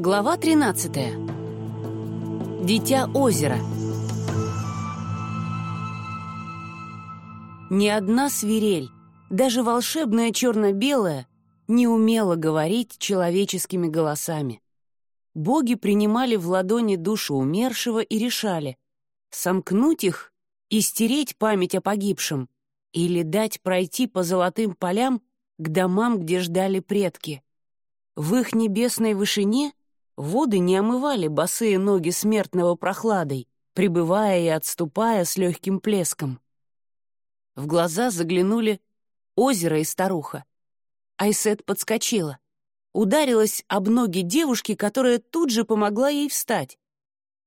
Глава 13. Дитя озера. Ни одна свирель, даже волшебная черно-белая, не умела говорить человеческими голосами. Боги принимали в ладони душу умершего и решали, сомкнуть их и стереть память о погибшем или дать пройти по золотым полям к домам, где ждали предки. В их небесной вышине Воды не омывали босые ноги смертного прохладой, прибывая и отступая с легким плеском. В глаза заглянули озеро и старуха. Айсет подскочила. Ударилась об ноги девушки, которая тут же помогла ей встать.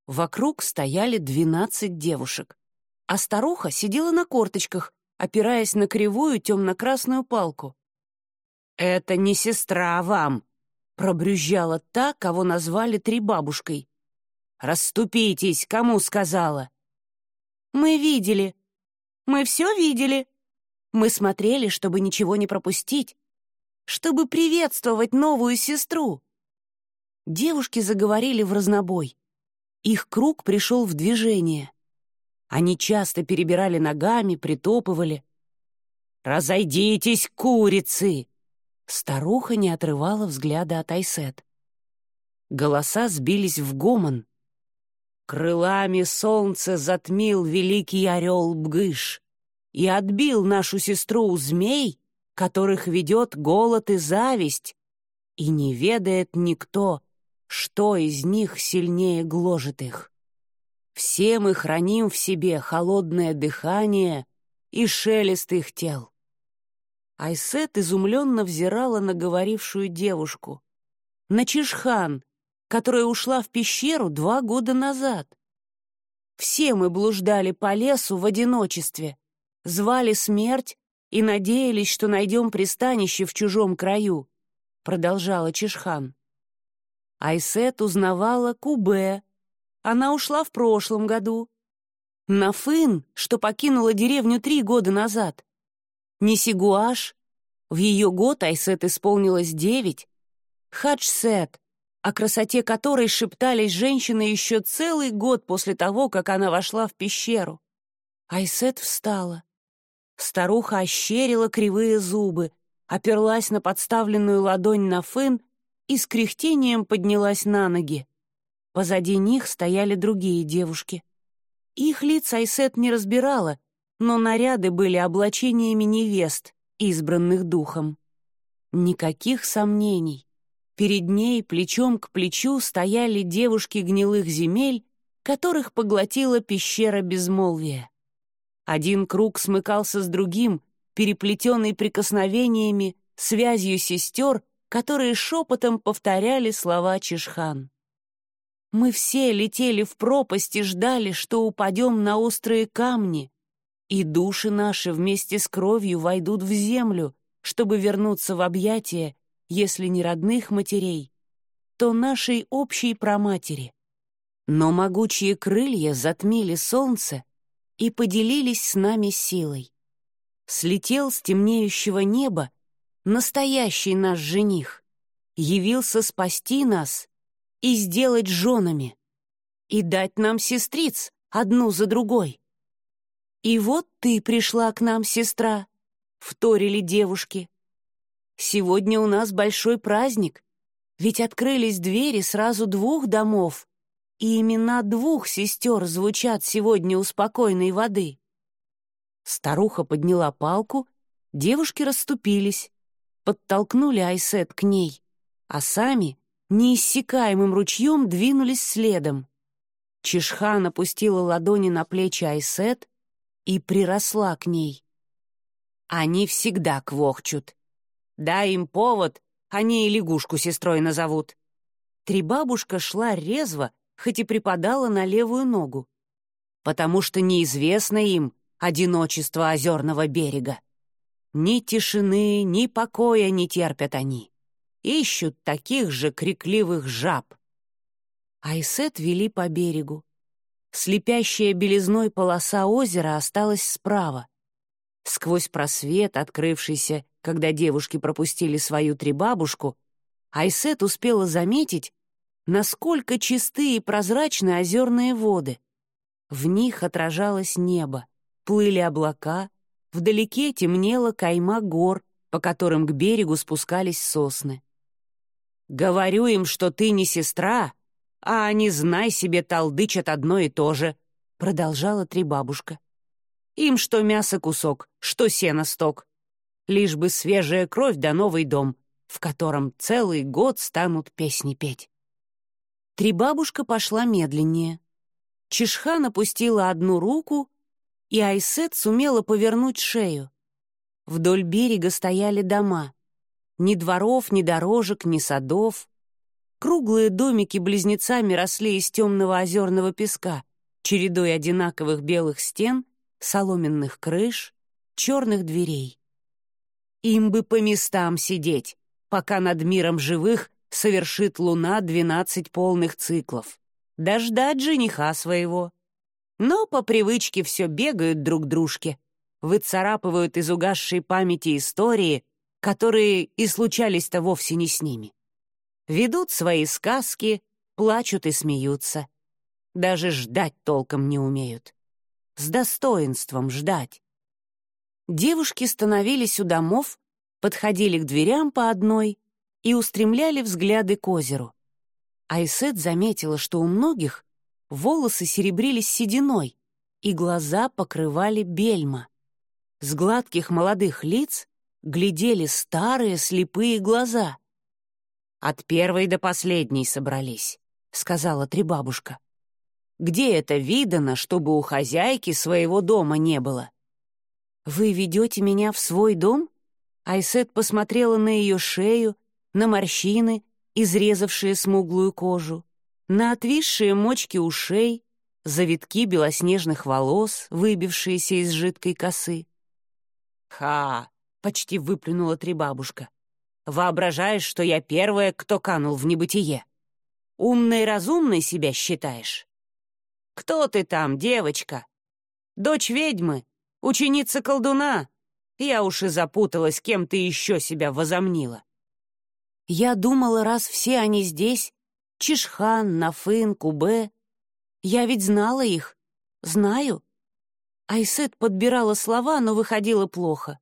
Вокруг стояли двенадцать девушек, а старуха сидела на корточках, опираясь на кривую темно-красную палку. «Это не сестра вам», Пробрюзжала та, кого назвали Трибабушкой. «Расступитесь, кому сказала?» «Мы видели. Мы все видели. Мы смотрели, чтобы ничего не пропустить, чтобы приветствовать новую сестру». Девушки заговорили в разнобой. Их круг пришел в движение. Они часто перебирали ногами, притопывали. «Разойдитесь, курицы!» Старуха не отрывала взгляда от Айсет. Голоса сбились в гомон. Крылами солнце затмил великий орел Бгыш и отбил нашу сестру у змей, которых ведет голод и зависть, и не ведает никто, что из них сильнее гложет их. Все мы храним в себе холодное дыхание и шелест их тел. Айсет изумленно взирала на говорившую девушку. На Чишхан, которая ушла в пещеру два года назад. Все мы блуждали по лесу в одиночестве, звали смерть и надеялись, что найдем пристанище в чужом краю, продолжала Чишхан. Айсет узнавала Кубе. Она ушла в прошлом году. Нафын, что покинула деревню три года назад. Нисигуаш, в ее год Айсет исполнилось девять, Хаджсет, о красоте которой шептались женщины еще целый год после того, как она вошла в пещеру. Айсет встала. Старуха ощерила кривые зубы, оперлась на подставленную ладонь на фын и с кряхтением поднялась на ноги. Позади них стояли другие девушки. Их лица Айсет не разбирала, но наряды были облачениями невест, избранных духом. Никаких сомнений. Перед ней плечом к плечу стояли девушки гнилых земель, которых поглотила пещера безмолвия. Один круг смыкался с другим, переплетенный прикосновениями, связью сестер, которые шепотом повторяли слова Чешхан. Мы все летели в пропасть и ждали, что упадем на острые камни, и души наши вместе с кровью войдут в землю, чтобы вернуться в объятия, если не родных матерей, то нашей общей проматери. Но могучие крылья затмили солнце и поделились с нами силой. Слетел с темнеющего неба настоящий наш жених, явился спасти нас и сделать женами, и дать нам сестриц одну за другой. «И вот ты пришла к нам, сестра», — вторили девушки. «Сегодня у нас большой праздник, ведь открылись двери сразу двух домов, и имена двух сестер звучат сегодня у спокойной воды». Старуха подняла палку, девушки расступились, подтолкнули Айсет к ней, а сами неиссякаемым ручьем двинулись следом. Чешхан опустила ладони на плечи Айсет, и приросла к ней. Они всегда квохчут. Дай им повод, они и лягушку сестрой назовут. Трибабушка шла резво, хоть и припадала на левую ногу, потому что неизвестно им одиночество озерного берега. Ни тишины, ни покоя не терпят они. Ищут таких же крикливых жаб. Айсет вели по берегу. Слепящая белизной полоса озера осталась справа. Сквозь просвет, открывшийся, когда девушки пропустили свою трибабушку, Айсет успела заметить, насколько чисты и прозрачны озерные воды. В них отражалось небо, плыли облака, вдалеке темнела кайма гор, по которым к берегу спускались сосны. «Говорю им, что ты не сестра, а они, знай себе, толдычат одно и то же», — продолжала Трибабушка. «Им что мясо кусок, что сено сток. Лишь бы свежая кровь да новый дом, в котором целый год станут песни петь». Трибабушка пошла медленнее. Чешхан опустила одну руку, и Айсет сумела повернуть шею. Вдоль берега стояли дома. Ни дворов, ни дорожек, ни садов. Круглые домики близнецами росли из темного озерного песка, чередой одинаковых белых стен, соломенных крыш, черных дверей. Им бы по местам сидеть, пока над миром живых совершит луна двенадцать полных циклов. Дождать жениха своего. Но по привычке все бегают друг дружке, выцарапывают из угасшей памяти истории, которые и случались-то вовсе не с ними. Ведут свои сказки, плачут и смеются. Даже ждать толком не умеют. С достоинством ждать. Девушки становились у домов, подходили к дверям по одной и устремляли взгляды к озеру. Айсет заметила, что у многих волосы серебрились сединой, и глаза покрывали бельма. С гладких молодых лиц глядели старые слепые глаза. «От первой до последней собрались», — сказала Трибабушка. «Где это видано, чтобы у хозяйки своего дома не было?» «Вы ведете меня в свой дом?» Айсет посмотрела на ее шею, на морщины, изрезавшие смуглую кожу, на отвисшие мочки ушей, завитки белоснежных волос, выбившиеся из жидкой косы. «Ха!» — почти выплюнула Трибабушка. «Воображаешь, что я первая, кто канул в небытие? Умной разумной себя считаешь? Кто ты там, девочка? Дочь ведьмы? Ученица колдуна? Я уж и запуталась, кем ты еще себя возомнила». Я думала, раз все они здесь, Чешхан, Нафын, Кубе, я ведь знала их, знаю, Айсет подбирала слова, но выходило плохо.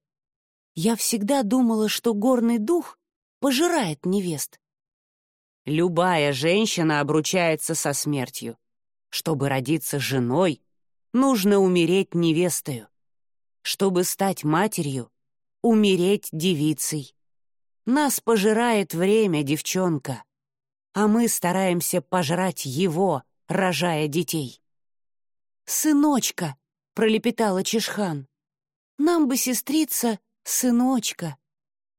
Я всегда думала, что горный дух пожирает невест. Любая женщина обручается со смертью. Чтобы родиться женой, нужно умереть невестою. Чтобы стать матерью, умереть девицей. Нас пожирает время, девчонка, а мы стараемся пожрать его, рожая детей. «Сыночка!» пролепетала Чешхан. «Нам бы, сестрица, сыночка.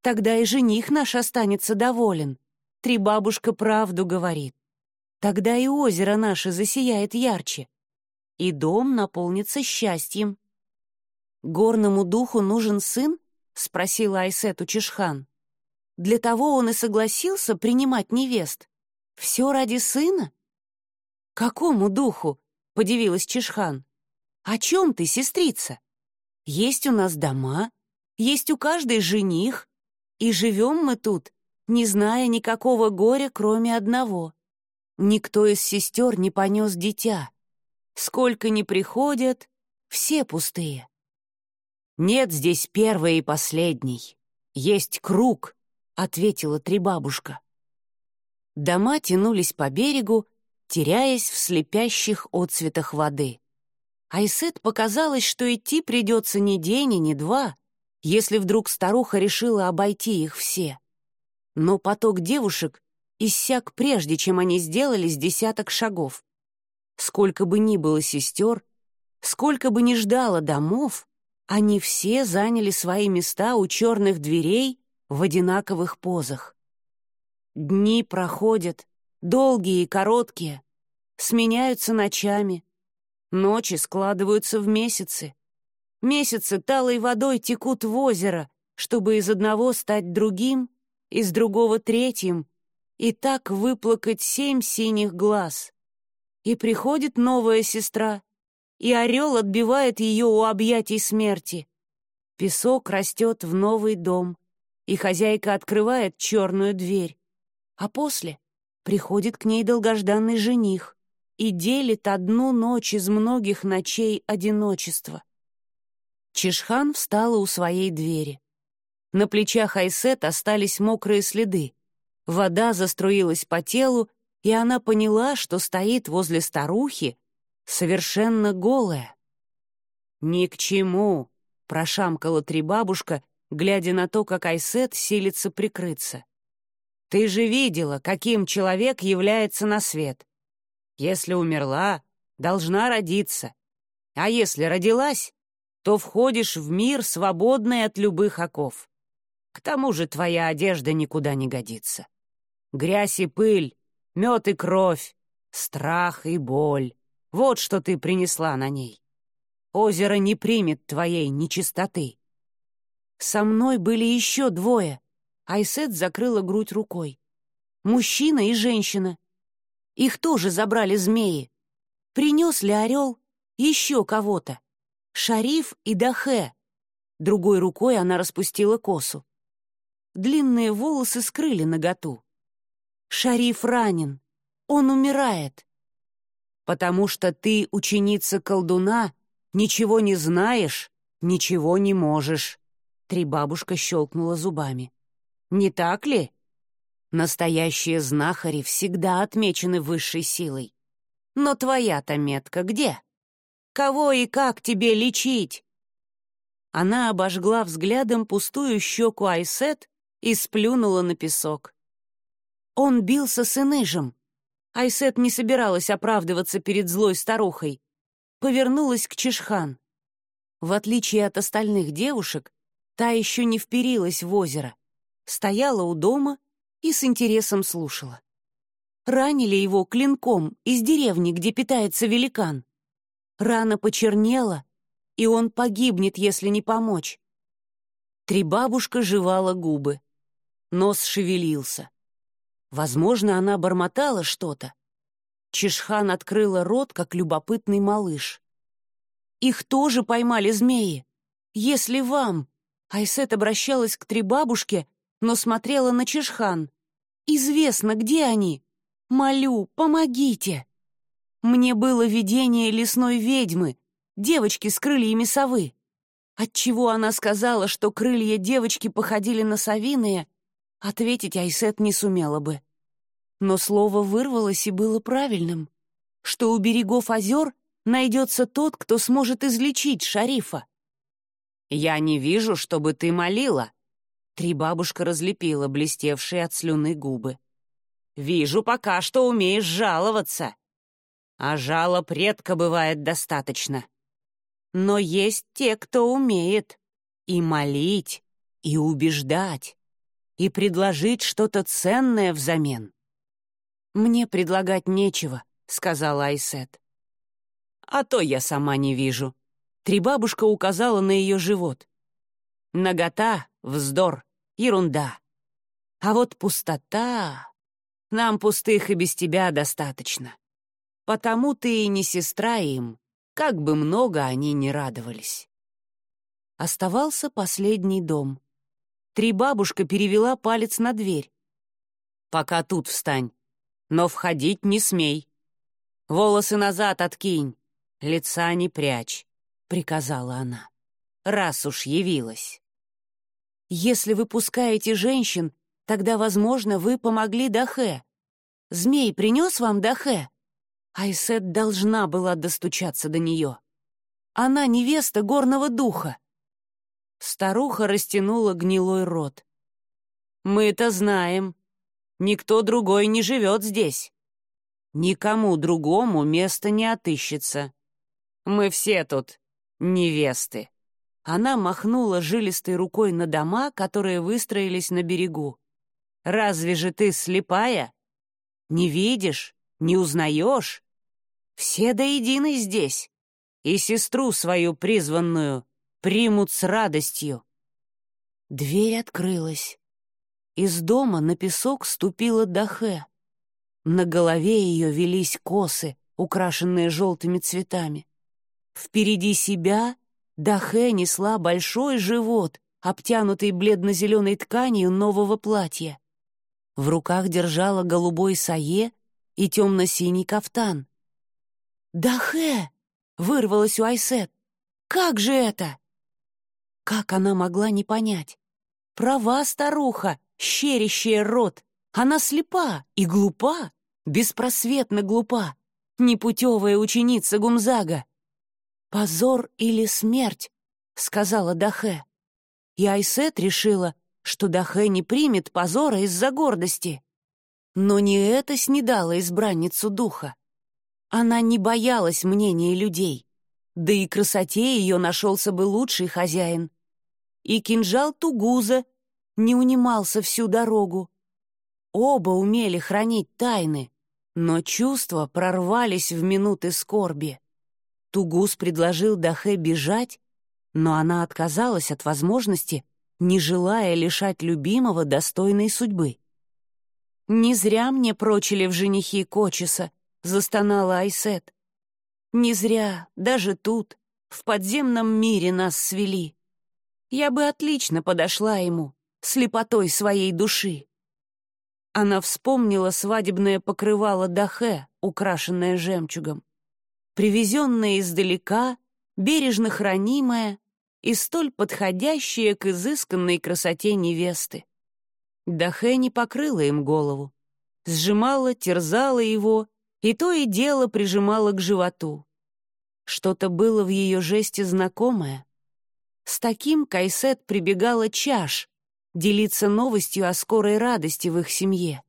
Тогда и жених наш останется доволен. Три бабушка правду говорит. Тогда и озеро наше засияет ярче, и дом наполнится счастьем». «Горному духу нужен сын?» — спросила Айсету Чешхан. «Для того он и согласился принимать невест. Все ради сына?» «Какому духу?» — подивилась Чешхан. «О чем ты, сестрица? Есть у нас дома, есть у каждой жених, и живем мы тут, не зная никакого горя, кроме одного. Никто из сестер не понес дитя. Сколько ни приходят, все пустые. Нет здесь первой и последней. Есть круг, — ответила Трибабушка. Дома тянулись по берегу, теряясь в слепящих отцветах воды. Айсет показалось, что идти придется не день и не два, если вдруг старуха решила обойти их все. Но поток девушек иссяк прежде, чем они сделали с десяток шагов. Сколько бы ни было сестер, сколько бы ни ждало домов, они все заняли свои места у черных дверей в одинаковых позах. Дни проходят, долгие и короткие, сменяются ночами — Ночи складываются в месяцы. Месяцы талой водой текут в озеро, чтобы из одного стать другим, из другого третьим, и так выплакать семь синих глаз. И приходит новая сестра, и орел отбивает ее у объятий смерти. Песок растет в новый дом, и хозяйка открывает черную дверь. А после приходит к ней долгожданный жених и делит одну ночь из многих ночей одиночества. Чешхан встала у своей двери. На плечах Айсет остались мокрые следы. Вода заструилась по телу, и она поняла, что стоит возле старухи, совершенно голая. «Ни к чему», — прошамкала три бабушка, глядя на то, как Айсет силится прикрыться. «Ты же видела, каким человек является на свет. Если умерла, должна родиться. А если родилась, то входишь в мир, свободный от любых оков. К тому же твоя одежда никуда не годится. Грязь и пыль, мед и кровь, страх и боль — вот что ты принесла на ней. Озеро не примет твоей нечистоты. Со мной были еще двое. Айсет закрыла грудь рукой. Мужчина и женщина. Их тоже забрали змеи. Принес ли орел еще кого-то? Шариф и Дахе. Другой рукой она распустила косу. Длинные волосы скрыли наготу. Шариф ранен. Он умирает. Потому что ты, ученица колдуна, ничего не знаешь, ничего не можешь. Три бабушка щелкнула зубами. Не так ли? Настоящие знахари всегда отмечены высшей силой. Но твоя-то метка где? Кого и как тебе лечить?» Она обожгла взглядом пустую щеку Айсет и сплюнула на песок. Он бился с Иныжем. Айсет не собиралась оправдываться перед злой старухой. Повернулась к Чешхан. В отличие от остальных девушек, та еще не вперилась в озеро. Стояла у дома и с интересом слушала. Ранили его клинком из деревни, где питается великан. Рана почернела, и он погибнет, если не помочь. Трибабушка жевала губы. Нос шевелился. Возможно, она бормотала что-то. Чешхан открыла рот, как любопытный малыш. «Их тоже поймали змеи. Если вам...» Айсет обращалась к Трибабушке, но смотрела на Чешхан. «Известно, где они. Молю, помогите!» Мне было видение лесной ведьмы, девочки с крыльями совы. Отчего она сказала, что крылья девочки походили на совиные, ответить Айсет не сумела бы. Но слово вырвалось и было правильным, что у берегов озер найдется тот, кто сможет излечить шарифа. «Я не вижу, чтобы ты молила», — три бабушка разлепила блестевшие от слюны губы. «Вижу пока, что умеешь жаловаться а жалоб редко бывает достаточно. Но есть те, кто умеет и молить, и убеждать, и предложить что-то ценное взамен. «Мне предлагать нечего», — сказала Айсет. «А то я сама не вижу». Трибабушка указала на ее живот. «Нагота — вздор, ерунда. А вот пустота... Нам пустых и без тебя достаточно. Потому ты и не сестра им, как бы много они ни радовались. Оставался последний дом. Три бабушка перевела палец на дверь. «Пока тут встань, но входить не смей. Волосы назад откинь, лица не прячь», — приказала она. «Раз уж явилась». «Если вы пускаете женщин, тогда, возможно, вы помогли Дахе. Змей принес вам Дахе?» Айсет должна была достучаться до нее. Она невеста горного духа. Старуха растянула гнилой рот. «Мы это знаем. Никто другой не живет здесь. Никому другому места не отыщется. Мы все тут невесты». Она махнула жилистой рукой на дома, которые выстроились на берегу. «Разве же ты слепая? Не видишь? Не узнаешь? Все до единой здесь. И сестру свою призванную примут с радостью. Дверь открылась. Из дома на песок ступила Дахе. На голове ее велись косы, украшенные желтыми цветами. Впереди себя Дахе несла большой живот, обтянутый бледно-зеленой тканью нового платья. В руках держала голубой сае и темно-синий кафтан. «Дахе!» — вырвалась у Айсет. «Как же это?» Как она могла не понять? Права старуха, щерящая рот. Она слепа и глупа, беспросветно глупа, непутевая ученица Гумзага. «Позор или смерть?» — сказала Дахе. И Айсет решила, что Дахе не примет позора из-за гордости. Но не это снедало избранницу духа. Она не боялась мнения людей, да и красоте ее нашелся бы лучший хозяин. И кинжал Тугуза не унимался всю дорогу. Оба умели хранить тайны, но чувства прорвались в минуты скорби. Тугуз предложил Дахе бежать, но она отказалась от возможности, не желая лишать любимого достойной судьбы. «Не зря мне прочили в женихи Кочеса», — застонала Айсет. «Не зря, даже тут, в подземном мире нас свели. Я бы отлично подошла ему, слепотой своей души». Она вспомнила свадебное покрывало Дахе, украшенное жемчугом привезенная издалека, бережно хранимая и столь подходящая к изысканной красоте невесты. Дахе не покрыла им голову, сжимала, терзала его и то и дело прижимала к животу. Что-то было в ее жесте знакомое. С таким Кайсет прибегала чаш, делиться новостью о скорой радости в их семье.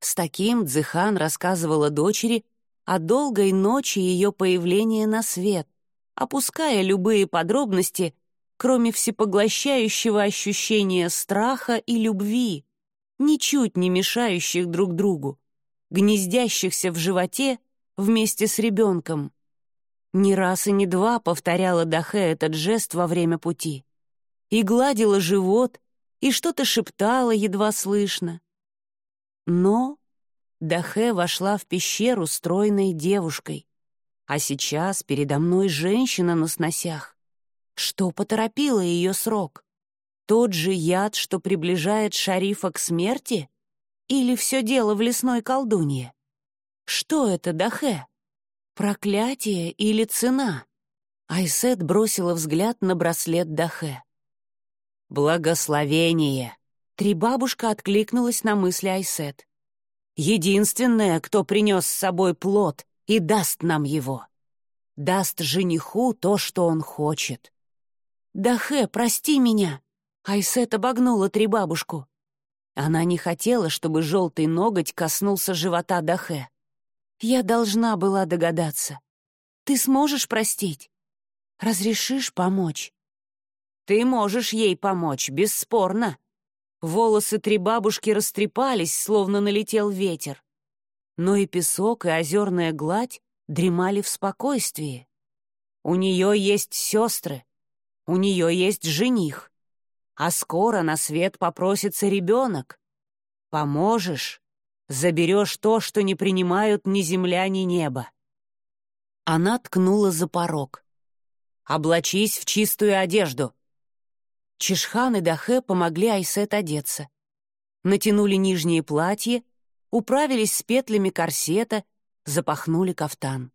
С таким Дзыхан рассказывала дочери о долгой ночи ее появления на свет, опуская любые подробности, кроме всепоглощающего ощущения страха и любви, ничуть не мешающих друг другу, гнездящихся в животе вместе с ребенком. Ни раз и не два повторяла Дахе этот жест во время пути. И гладила живот, и что-то шептала едва слышно. Но Дахе вошла в пещеру стройной девушкой. А сейчас передо мной женщина на сносях. Что поторопило ее срок? Тот же яд, что приближает шарифа к смерти? Или все дело в лесной колдунье? Что это, Дахе? Проклятие или цена? Айсет бросила взгляд на браслет Дахе. «Благословение!» Три бабушка откликнулась на мысли Айсет единственная, кто принес с собой плод и даст нам его. Даст жениху то, что он хочет. «Дахе, прости меня!» Айсет обогнула три бабушку. Она не хотела, чтобы желтый ноготь коснулся живота Дахе. «Я должна была догадаться. Ты сможешь простить? Разрешишь помочь?» «Ты можешь ей помочь, бесспорно», Волосы три бабушки растрепались, словно налетел ветер. Но и песок, и озерная гладь дремали в спокойствии. У нее есть сестры, у нее есть жених, а скоро на свет попросится ребенок. Поможешь, заберешь то, что не принимают ни земля, ни небо. Она ткнула за порог. «Облачись в чистую одежду», Чешхан и Дахе помогли Айсет одеться. Натянули нижнее платье, управились с петлями корсета, запахнули кафтан.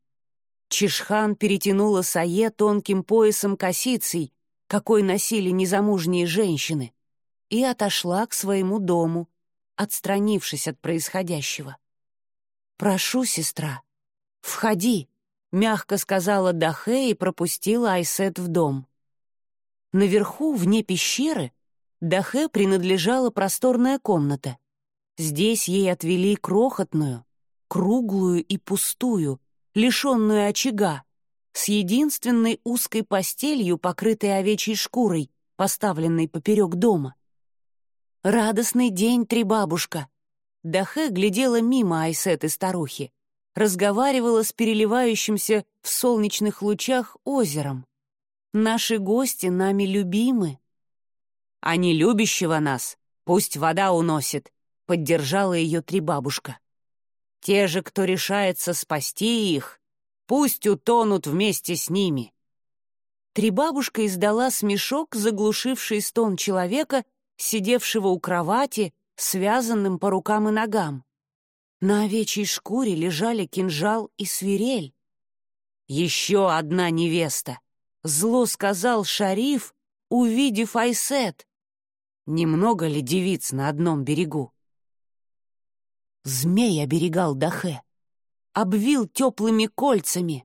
Чешхан перетянула сае тонким поясом косицей, какой носили незамужние женщины, и отошла к своему дому, отстранившись от происходящего. «Прошу, сестра, входи», — мягко сказала Дахе и пропустила Айсет в дом. Наверху, вне пещеры, Дахе принадлежала просторная комната. Здесь ей отвели крохотную, круглую и пустую, лишенную очага, с единственной узкой постелью, покрытой овечьей шкурой, поставленной поперек дома. «Радостный день, три бабушка!» Дахе глядела мимо Айсет и старухи, разговаривала с переливающимся в солнечных лучах озером. Наши гости нами любимы. Не любящего нас пусть вода уносит, поддержала ее три бабушка. Те же, кто решается спасти их, пусть утонут вместе с ними. Три бабушка издала смешок, заглушивший стон человека, сидевшего у кровати связанным по рукам и ногам. На овечьей шкуре лежали кинжал и свирель. «Еще одна невеста!» — зло сказал шариф, увидев Айсет. Немного ли девиц на одном берегу? Змей оберегал Дахе, обвил теплыми кольцами,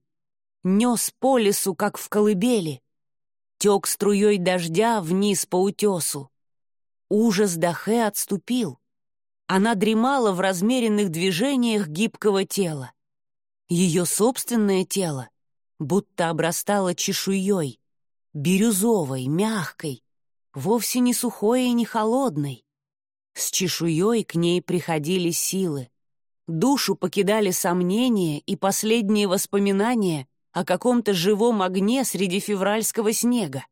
нес по лесу, как в колыбели, тек струей дождя вниз по утесу. Ужас Дахе отступил. Она дремала в размеренных движениях гибкого тела. Ее собственное тело будто обрастало чешуей, бирюзовой, мягкой, вовсе не сухой и не холодной. С чешуей к ней приходили силы. Душу покидали сомнения и последние воспоминания о каком-то живом огне среди февральского снега.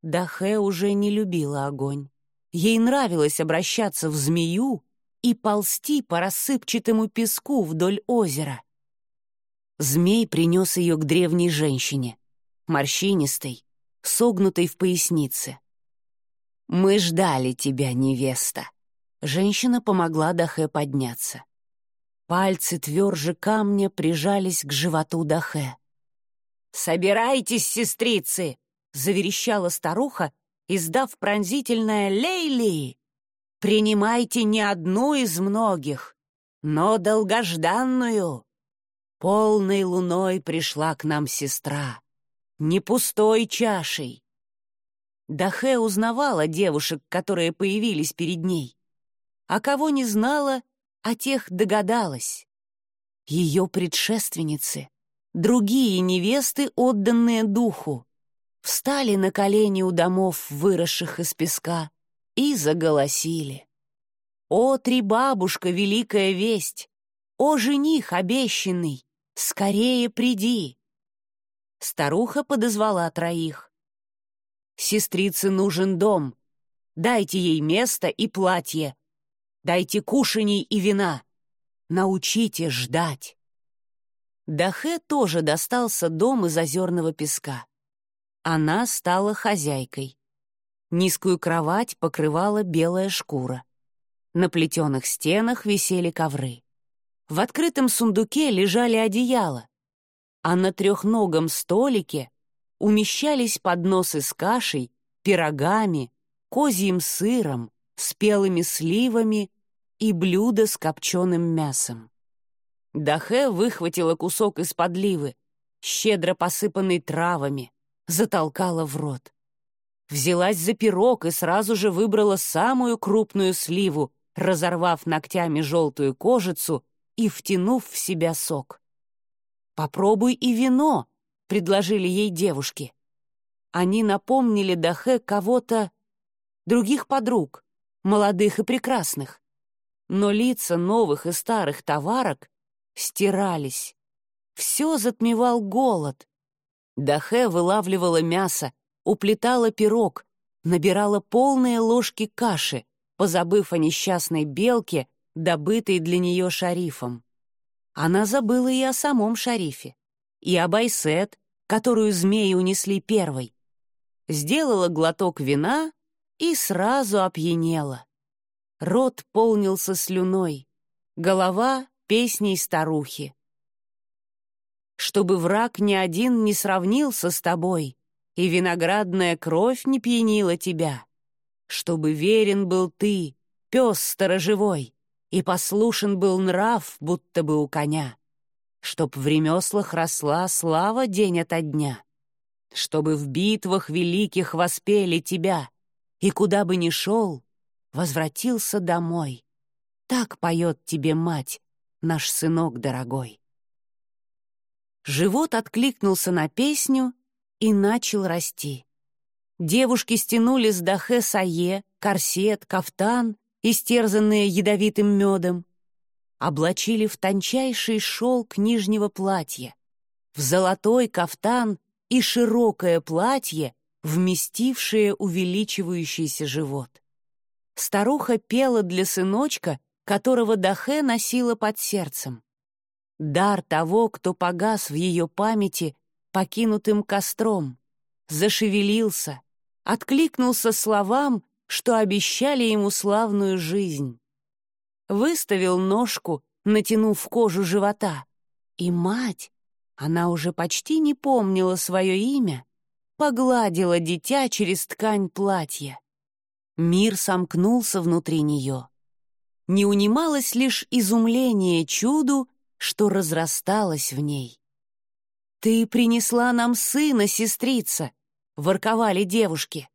Дахе уже не любила огонь. Ей нравилось обращаться в змею и ползти по рассыпчатому песку вдоль озера. Змей принес ее к древней женщине, морщинистой, согнутой в пояснице. «Мы ждали тебя, невеста». Женщина помогла Дахе подняться. Пальцы тверже камня прижались к животу Дахе. «Собирайтесь, сестрицы!» — заверещала старуха, издав пронзительное «Лейли!» «Принимайте не одну из многих, но долгожданную!» Полной луной пришла к нам сестра, не пустой чашей, Дахе узнавала девушек, которые появились перед ней. А кого не знала, о тех догадалась. Ее предшественницы, другие невесты, отданные духу, встали на колени у домов, выросших из песка, и заголосили. «О, три бабушка, великая весть! О, жених обещанный! Скорее приди!» Старуха подозвала троих. Сестрице нужен дом. Дайте ей место и платье. Дайте кушаний и вина. Научите ждать. Дахе тоже достался дом из озерного песка. Она стала хозяйкой. Низкую кровать покрывала белая шкура. На плетеных стенах висели ковры. В открытом сундуке лежали одеяла, а на трехногом столике умещались подносы с кашей, пирогами, козьим сыром, спелыми сливами и блюдо с копченым мясом. Дахе выхватила кусок из подливы, щедро посыпанный травами, затолкала в рот. Взялась за пирог и сразу же выбрала самую крупную сливу, разорвав ногтями желтую кожицу и втянув в себя сок. «Попробуй и вино», — предложили ей девушки. Они напомнили Дахе кого-то, других подруг, молодых и прекрасных. Но лица новых и старых товарок стирались. Все затмевал голод. Дахе вылавливала мясо, уплетала пирог, набирала полные ложки каши, позабыв о несчастной белке, добытой для нее шарифом. Она забыла и о самом шарифе и Абайсет, которую змеи унесли первой. Сделала глоток вина и сразу опьянела. Рот полнился слюной, голова — песней старухи. Чтобы враг ни один не сравнился с тобой, и виноградная кровь не пьянила тебя, чтобы верен был ты, пес сторожевой, и послушен был нрав, будто бы у коня чтоб в ремеслах росла слава день ото дня, чтобы в битвах великих воспели тебя, и куда бы ни шел, возвратился домой. Так поет тебе мать, наш сынок дорогой. Живот откликнулся на песню и начал расти. Девушки стянули с дахе сае, корсет, кафтан, истерзанные ядовитым медом, облачили в тончайший шелк нижнего платья, в золотой кафтан и широкое платье, вместившее увеличивающийся живот. Старуха пела для сыночка, которого Дахе носила под сердцем. Дар того, кто погас в ее памяти покинутым костром, зашевелился, откликнулся словам, что обещали ему славную жизнь. выставил ножку, натянув кожу живота. И мать, она уже почти не помнила свое имя, погладила дитя через ткань платья. Мир сомкнулся внутри нее. Не унималось лишь изумление чуду, что разрасталось в ней. «Ты принесла нам сына, сестрица!» — ворковали девушки.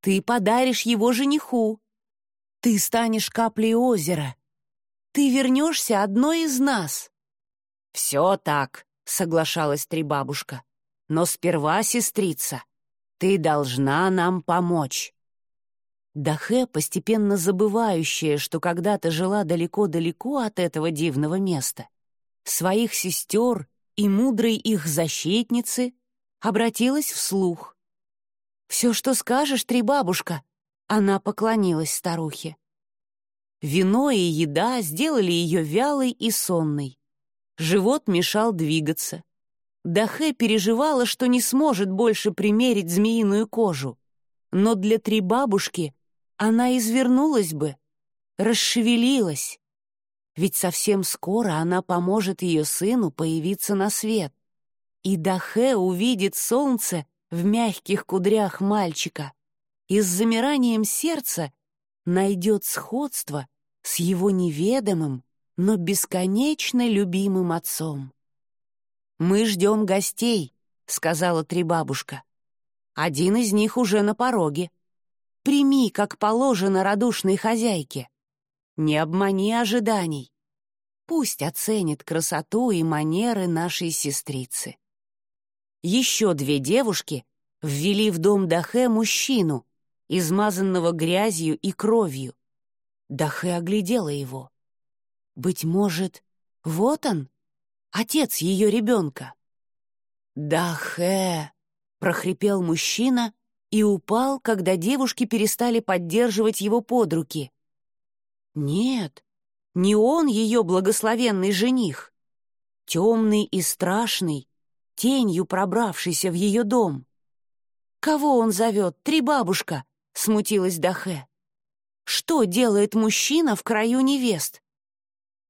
«Ты подаришь его жениху. Ты станешь каплей озера. Ты вернешься одной из нас». «Все так», — соглашалась Трибабушка. «Но сперва, сестрица, ты должна нам помочь». Дахе, постепенно забывающая, что когда-то жила далеко-далеко от этого дивного места, своих сестер и мудрой их защитницы, обратилась вслух. «Все, что скажешь, три бабушка!» Она поклонилась старухе. Вино и еда сделали ее вялой и сонной. Живот мешал двигаться. Дахе переживала, что не сможет больше примерить змеиную кожу. Но для три бабушки она извернулась бы, расшевелилась. Ведь совсем скоро она поможет ее сыну появиться на свет. И Дахе увидит солнце в мягких кудрях мальчика и с замиранием сердца найдет сходство с его неведомым, но бесконечно любимым отцом. «Мы ждем гостей», — сказала Трибабушка. «Один из них уже на пороге. Прими, как положено радушной хозяйке. Не обмани ожиданий. Пусть оценит красоту и манеры нашей сестрицы. Еще две девушки ввели в дом Дахе мужчину, измазанного грязью и кровью. Дахе оглядела его. Быть может, вот он, отец ее ребенка. «Дахе!» — прохрипел мужчина и упал, когда девушки перестали поддерживать его под руки. Нет, не он ее благословенный жених. Темный и страшный, тенью пробравшийся в ее дом. «Кого он зовет? Три бабушка!» — смутилась Дахе. «Что делает мужчина в краю невест?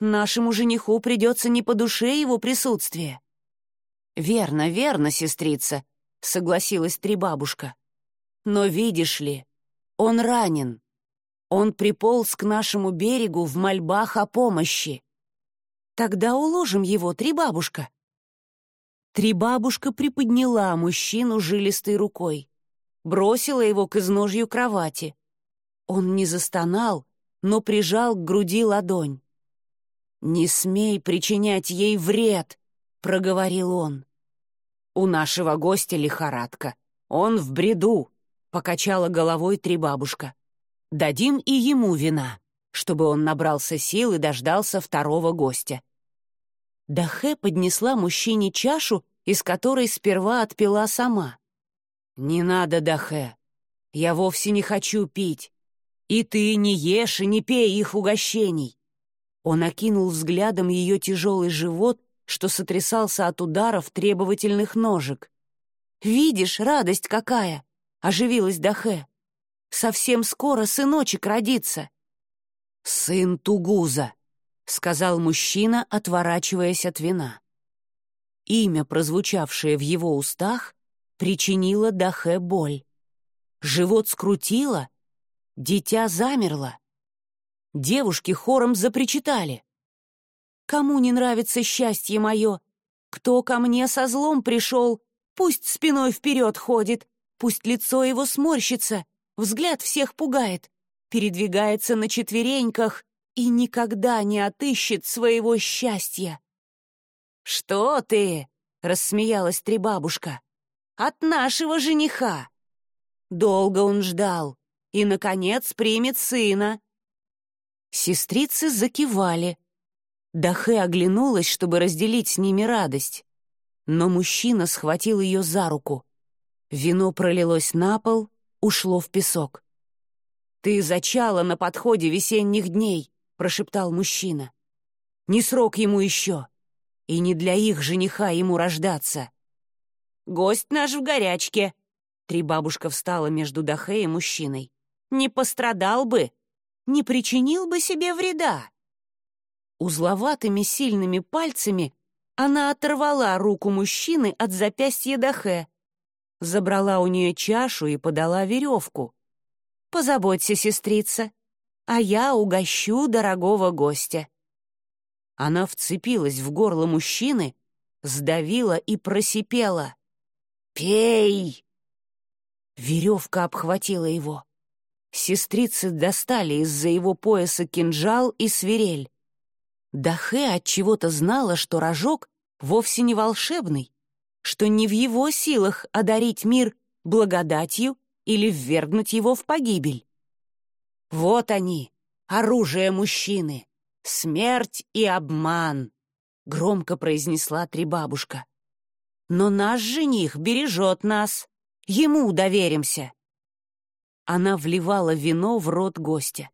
Нашему жениху придется не по душе его присутствие». «Верно, верно, сестрица», — согласилась три бабушка. «Но видишь ли, он ранен. Он приполз к нашему берегу в мольбах о помощи. Тогда уложим его, три бабушка. Три бабушка приподняла мужчину жилистой рукой, бросила его к изножью кровати. Он не застонал, но прижал к груди ладонь. «Не смей причинять ей вред», — проговорил он. «У нашего гостя лихорадка. Он в бреду», — покачала головой три бабушка. Дадим и ему вина, чтобы он набрался сил и дождался второго гостя. Дахе поднесла мужчине чашу, из которой сперва отпила сама. «Не надо, Дахе, я вовсе не хочу пить. И ты не ешь и не пей их угощений». Он окинул взглядом ее тяжелый живот, что сотрясался от ударов требовательных ножек. «Видишь, радость какая!» — оживилась Дахе. Совсем скоро сыночек родится». «Сын Тугуза», — сказал мужчина, отворачиваясь от вина. Имя, прозвучавшее в его устах, причинило Дахе боль. Живот скрутило, дитя замерло. Девушки хором запричитали. «Кому не нравится счастье мое? Кто ко мне со злом пришел? Пусть спиной вперед ходит, пусть лицо его сморщится, взгляд всех пугает, передвигается на четвереньках и никогда не отыщет своего счастья. «Что ты?» — рассмеялась Требабушка. «От нашего жениха!» Долго он ждал и, наконец, примет сына. Сестрицы закивали. Дахе оглянулась, чтобы разделить с ними радость. Но мужчина схватил ее за руку. Вино пролилось на пол, ушло в песок. «Ты зачала на подходе весенних дней», — прошептал мужчина. «Не срок ему еще, и не для их жениха ему рождаться». «Гость наш в горячке», — три бабушка встала между Дахе и мужчиной. «Не пострадал бы, не причинил бы себе вреда. Узловатыми сильными пальцами она оторвала руку мужчины от запястья Дахе, забрала у нее чашу и подала веревку. «Позаботься, сестрица, а я угощу дорогого гостя». Она вцепилась в горло мужчины, сдавила и просипела. «Пей!» Веревка обхватила его. Сестрицы достали из-за его пояса кинжал и свирель. Дахе от чего-то знала, что рожок вовсе не волшебный, что не в его силах одарить мир благодатью или ввергнуть его в погибель. Вот они, оружие мужчины, смерть и обман, громко произнесла Трибабушка. Но наш жених бережет нас, ему доверимся. Она вливала вино в рот гостя.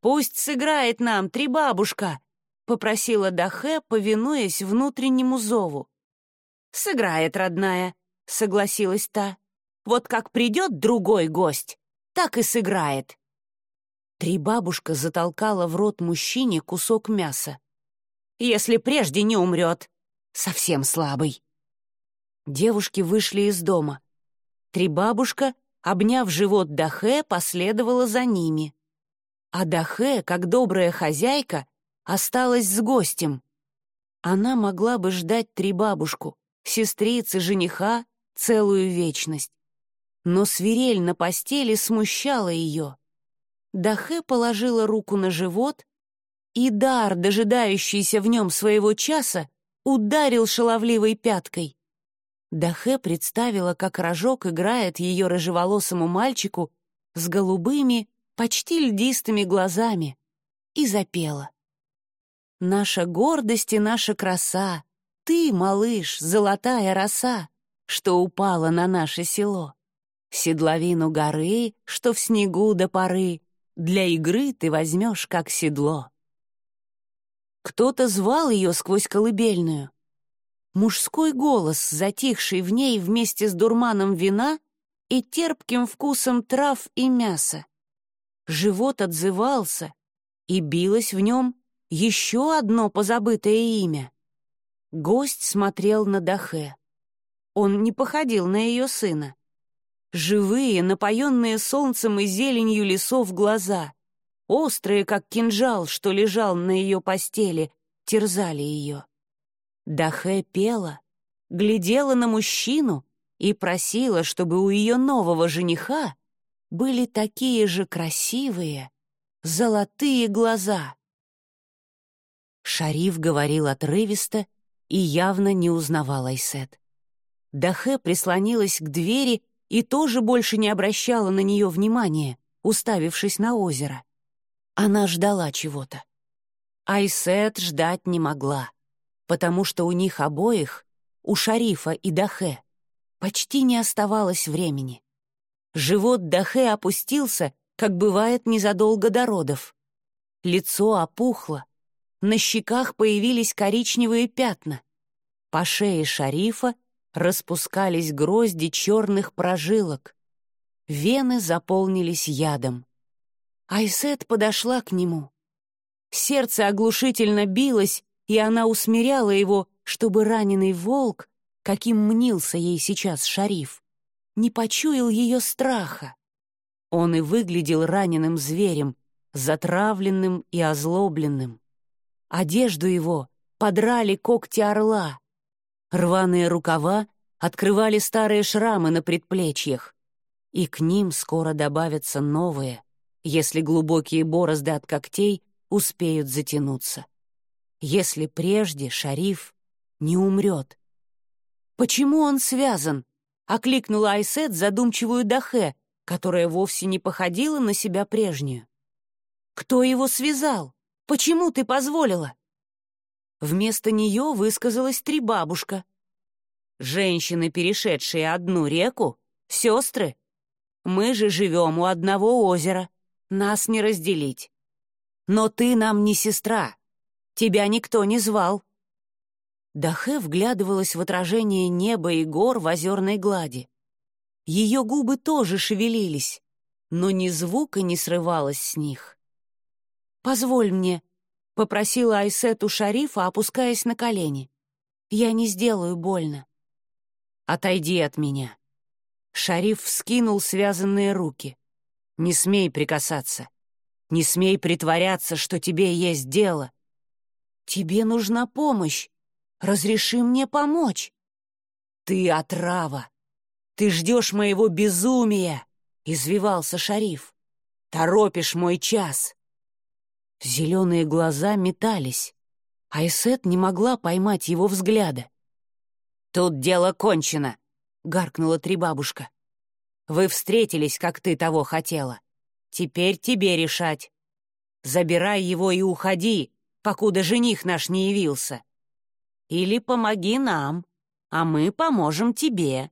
«Пусть сыграет нам Трибабушка!» попросила Дахе, повинуясь внутреннему зову. «Сыграет, родная», — согласилась та. «Вот как придет другой гость, так и сыграет». Три бабушка затолкала в рот мужчине кусок мяса. «Если прежде не умрет, совсем слабый». Девушки вышли из дома. Три бабушка, обняв живот Дахе, последовала за ними. А Дахе, как добрая хозяйка, осталась с гостем. Она могла бы ждать три бабушку, сестрицы, жениха, целую вечность. Но свирель на постели смущала ее. Дахе положила руку на живот, и дар, дожидающийся в нем своего часа, ударил шаловливой пяткой. Дахе представила, как рожок играет ее рыжеволосому мальчику с голубыми, почти льдистыми глазами, и запела. Наша гордость и наша краса, Ты, малыш, золотая роса, Что упала на наше село. Седловину горы, что в снегу до поры, Для игры ты возьмешь как седло. Кто-то звал ее сквозь колыбельную. Мужской голос, затихший в ней вместе с дурманом вина и терпким вкусом трав и мяса. Живот отзывался, и билось в нем еще одно позабытое имя. Гость смотрел на Дахе. Он не походил на ее сына. Живые, напоенные солнцем и зеленью лесов глаза, острые, как кинжал, что лежал на ее постели, терзали ее. Дахе пела, глядела на мужчину и просила, чтобы у ее нового жениха были такие же красивые, золотые глаза. Шариф говорил отрывисто и явно не узнавал Айсет. Дахе прислонилась к двери и тоже больше не обращала на нее внимания, уставившись на озеро. Она ждала чего-то. Айсет ждать не могла, потому что у них обоих, у Шарифа и Дахе, почти не оставалось времени. Живот Дахе опустился, как бывает незадолго до родов. Лицо опухло, на щеках появились коричневые пятна. По шее шарифа распускались грозди черных прожилок. Вены заполнились ядом. Айсет подошла к нему. Сердце оглушительно билось, и она усмиряла его, чтобы раненый волк, каким мнился ей сейчас шариф, не почуял ее страха. Он и выглядел раненым зверем, затравленным и озлобленным. Одежду его подрали когти орла. Рваные рукава открывали старые шрамы на предплечьях. И к ним скоро добавятся новые, если глубокие борозды от когтей успеют затянуться. Если прежде шариф не умрет. «Почему он связан?» — окликнула Айсет задумчивую Дахе, которая вовсе не походила на себя прежнюю. «Кто его связал?» Почему ты позволила?» Вместо нее высказалась три бабушка. «Женщины, перешедшие одну реку, сестры. Мы же живем у одного озера, нас не разделить. Но ты нам не сестра, тебя никто не звал». Дахе вглядывалась в отражение неба и гор в озерной глади. Ее губы тоже шевелились, но ни звука не срывалось с них. «Позволь мне», попросила Айсет у шарифа, опускаясь на колени. «Я не сделаю больно». «Отойди от меня». Шариф вскинул связанные руки. «Не смей прикасаться. Не смей притворяться, что тебе есть дело». «Тебе нужна помощь. Разреши мне помочь». «Ты отрава. Ты ждешь моего безумия», — извивался шариф. «Торопишь мой час». Зеленые глаза метались. Айсет не могла поймать его взгляда. «Тут дело кончено», — гаркнула Трибабушка. «Вы встретились, как ты того хотела. Теперь тебе решать. Забирай его и уходи, покуда жених наш не явился. Или помоги нам, а мы поможем тебе».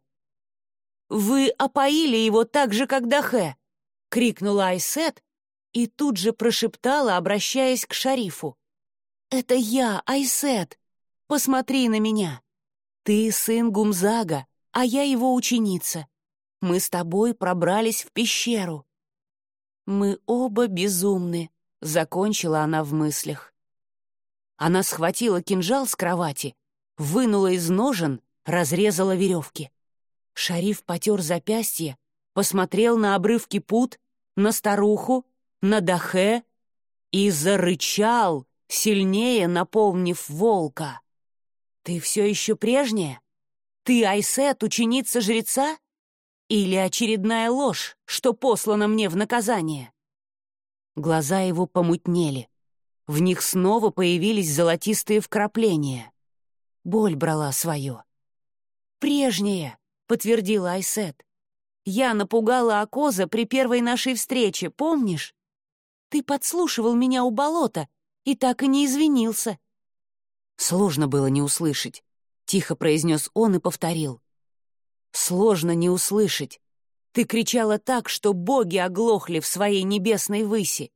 «Вы опоили его так же, как Дахе!» — крикнула Айсет и тут же прошептала, обращаясь к шарифу. «Это я, Айсет! Посмотри на меня! Ты сын Гумзага, а я его ученица. Мы с тобой пробрались в пещеру». «Мы оба безумны», — закончила она в мыслях. Она схватила кинжал с кровати, вынула из ножен, разрезала веревки. Шариф потер запястье, посмотрел на обрывки пут, на старуху, на Дахе и зарычал, сильнее наполнив волка. «Ты все еще прежняя? Ты, Айсет, ученица жреца? Или очередная ложь, что послана мне в наказание?» Глаза его помутнели. В них снова появились золотистые вкрапления. Боль брала свое. «Прежняя», — подтвердила Айсет. «Я напугала Акоза при первой нашей встрече, помнишь? Ты подслушивал меня у болота и так и не извинился». Сложно было не услышать. Тихо произнес он и повторил. «Сложно не услышать. Ты кричала так, что боги оглохли в своей небесной выси.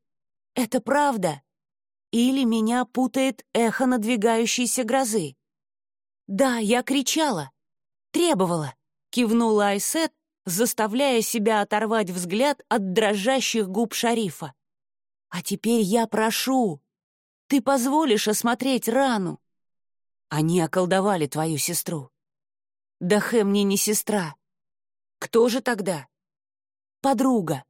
Это правда? Или меня путает эхо надвигающейся грозы?» «Да, я кричала. Требовала», — кивнула Айсет, заставляя себя оторвать взгляд от дрожащих губ шарифа. «А теперь я прошу, ты позволишь осмотреть рану?» Они околдовали твою сестру. Да мне не сестра. Кто же тогда? Подруга.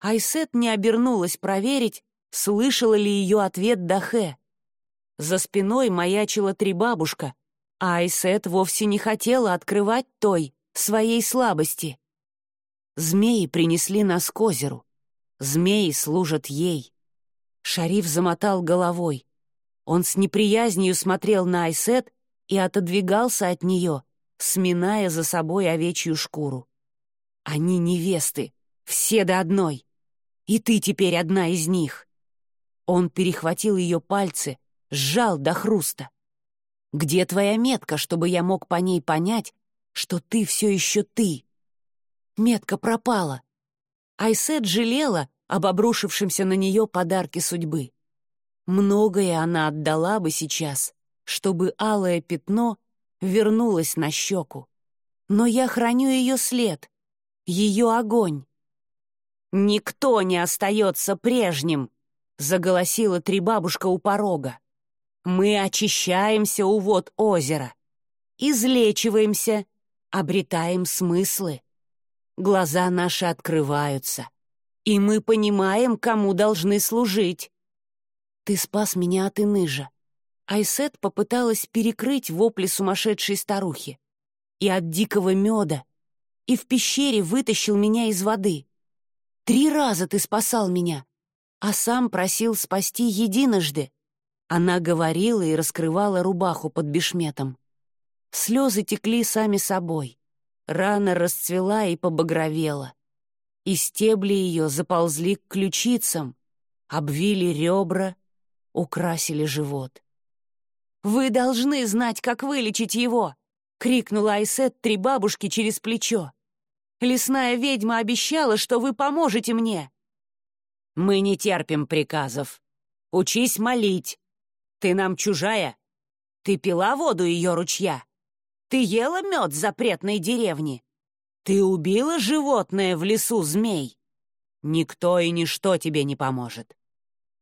Айсет не обернулась проверить, слышала ли ее ответ Дахе. За спиной маячила три бабушка, а Айсет вовсе не хотела открывать той, своей слабости. Змеи принесли нас к озеру. Змеи служат ей. Шариф замотал головой. Он с неприязнью смотрел на Айсет и отодвигался от нее, сминая за собой овечью шкуру. Они невесты, все до одной. И ты теперь одна из них. Он перехватил ее пальцы, сжал до хруста. «Где твоя метка, чтобы я мог по ней понять, что ты все еще ты?» Метка пропала. Айсет жалела об обрушившемся на нее подарке судьбы. Многое она отдала бы сейчас, чтобы алое пятно вернулось на щеку. Но я храню ее след, ее огонь. «Никто не остается прежним!» — заголосила трибабушка у порога. «Мы очищаемся у вод озера, излечиваемся, обретаем смыслы. Глаза наши открываются, и мы понимаем, кому должны служить. «Ты спас меня от Иныжа». Айсет попыталась перекрыть вопли сумасшедшей старухи. И от дикого меда, и в пещере вытащил меня из воды. Три раза ты спасал меня, а сам просил спасти единожды. Она говорила и раскрывала рубаху под бешметом. Слезы текли сами собой. Рана расцвела и побагровела. И стебли ее заползли к ключицам, обвили ребра, украсили живот. «Вы должны знать, как вылечить его!» — крикнула Айсет три бабушки через плечо. «Лесная ведьма обещала, что вы поможете мне!» «Мы не терпим приказов. Учись молить. Ты нам чужая. Ты пила воду ее ручья. Ты ела мед запретной деревни. Ты убила животное в лесу змей. Никто и ничто тебе не поможет.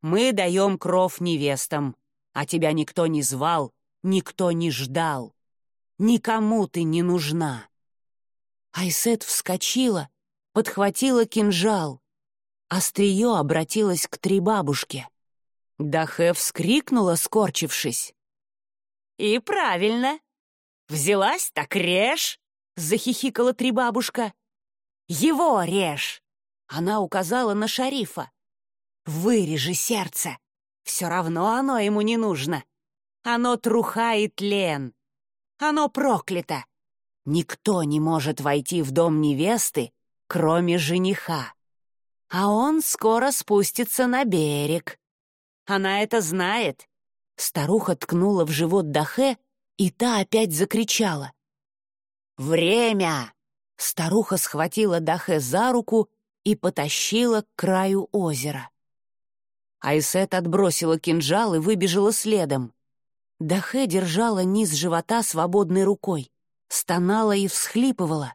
Мы даем кров невестам, а тебя никто не звал, никто не ждал. Никому ты не нужна». Айсет вскочила, подхватила кинжал. Острие обратилось к три бабушке. Дахе вскрикнула, скорчившись. «И правильно. Взялась, так режь!» — захихикала три бабушка. «Его режь!» — она указала на шарифа. «Вырежи сердце! Все равно оно ему не нужно. Оно труха и тлен. Оно проклято. Никто не может войти в дом невесты, кроме жениха. А он скоро спустится на берег. Она это знает. Старуха ткнула в живот Дахе, и та опять закричала. «Время!» Старуха схватила Дахе за руку и потащила к краю озера. Айсет отбросила кинжал и выбежала следом. Дахе держала низ живота свободной рукой, стонала и всхлипывала.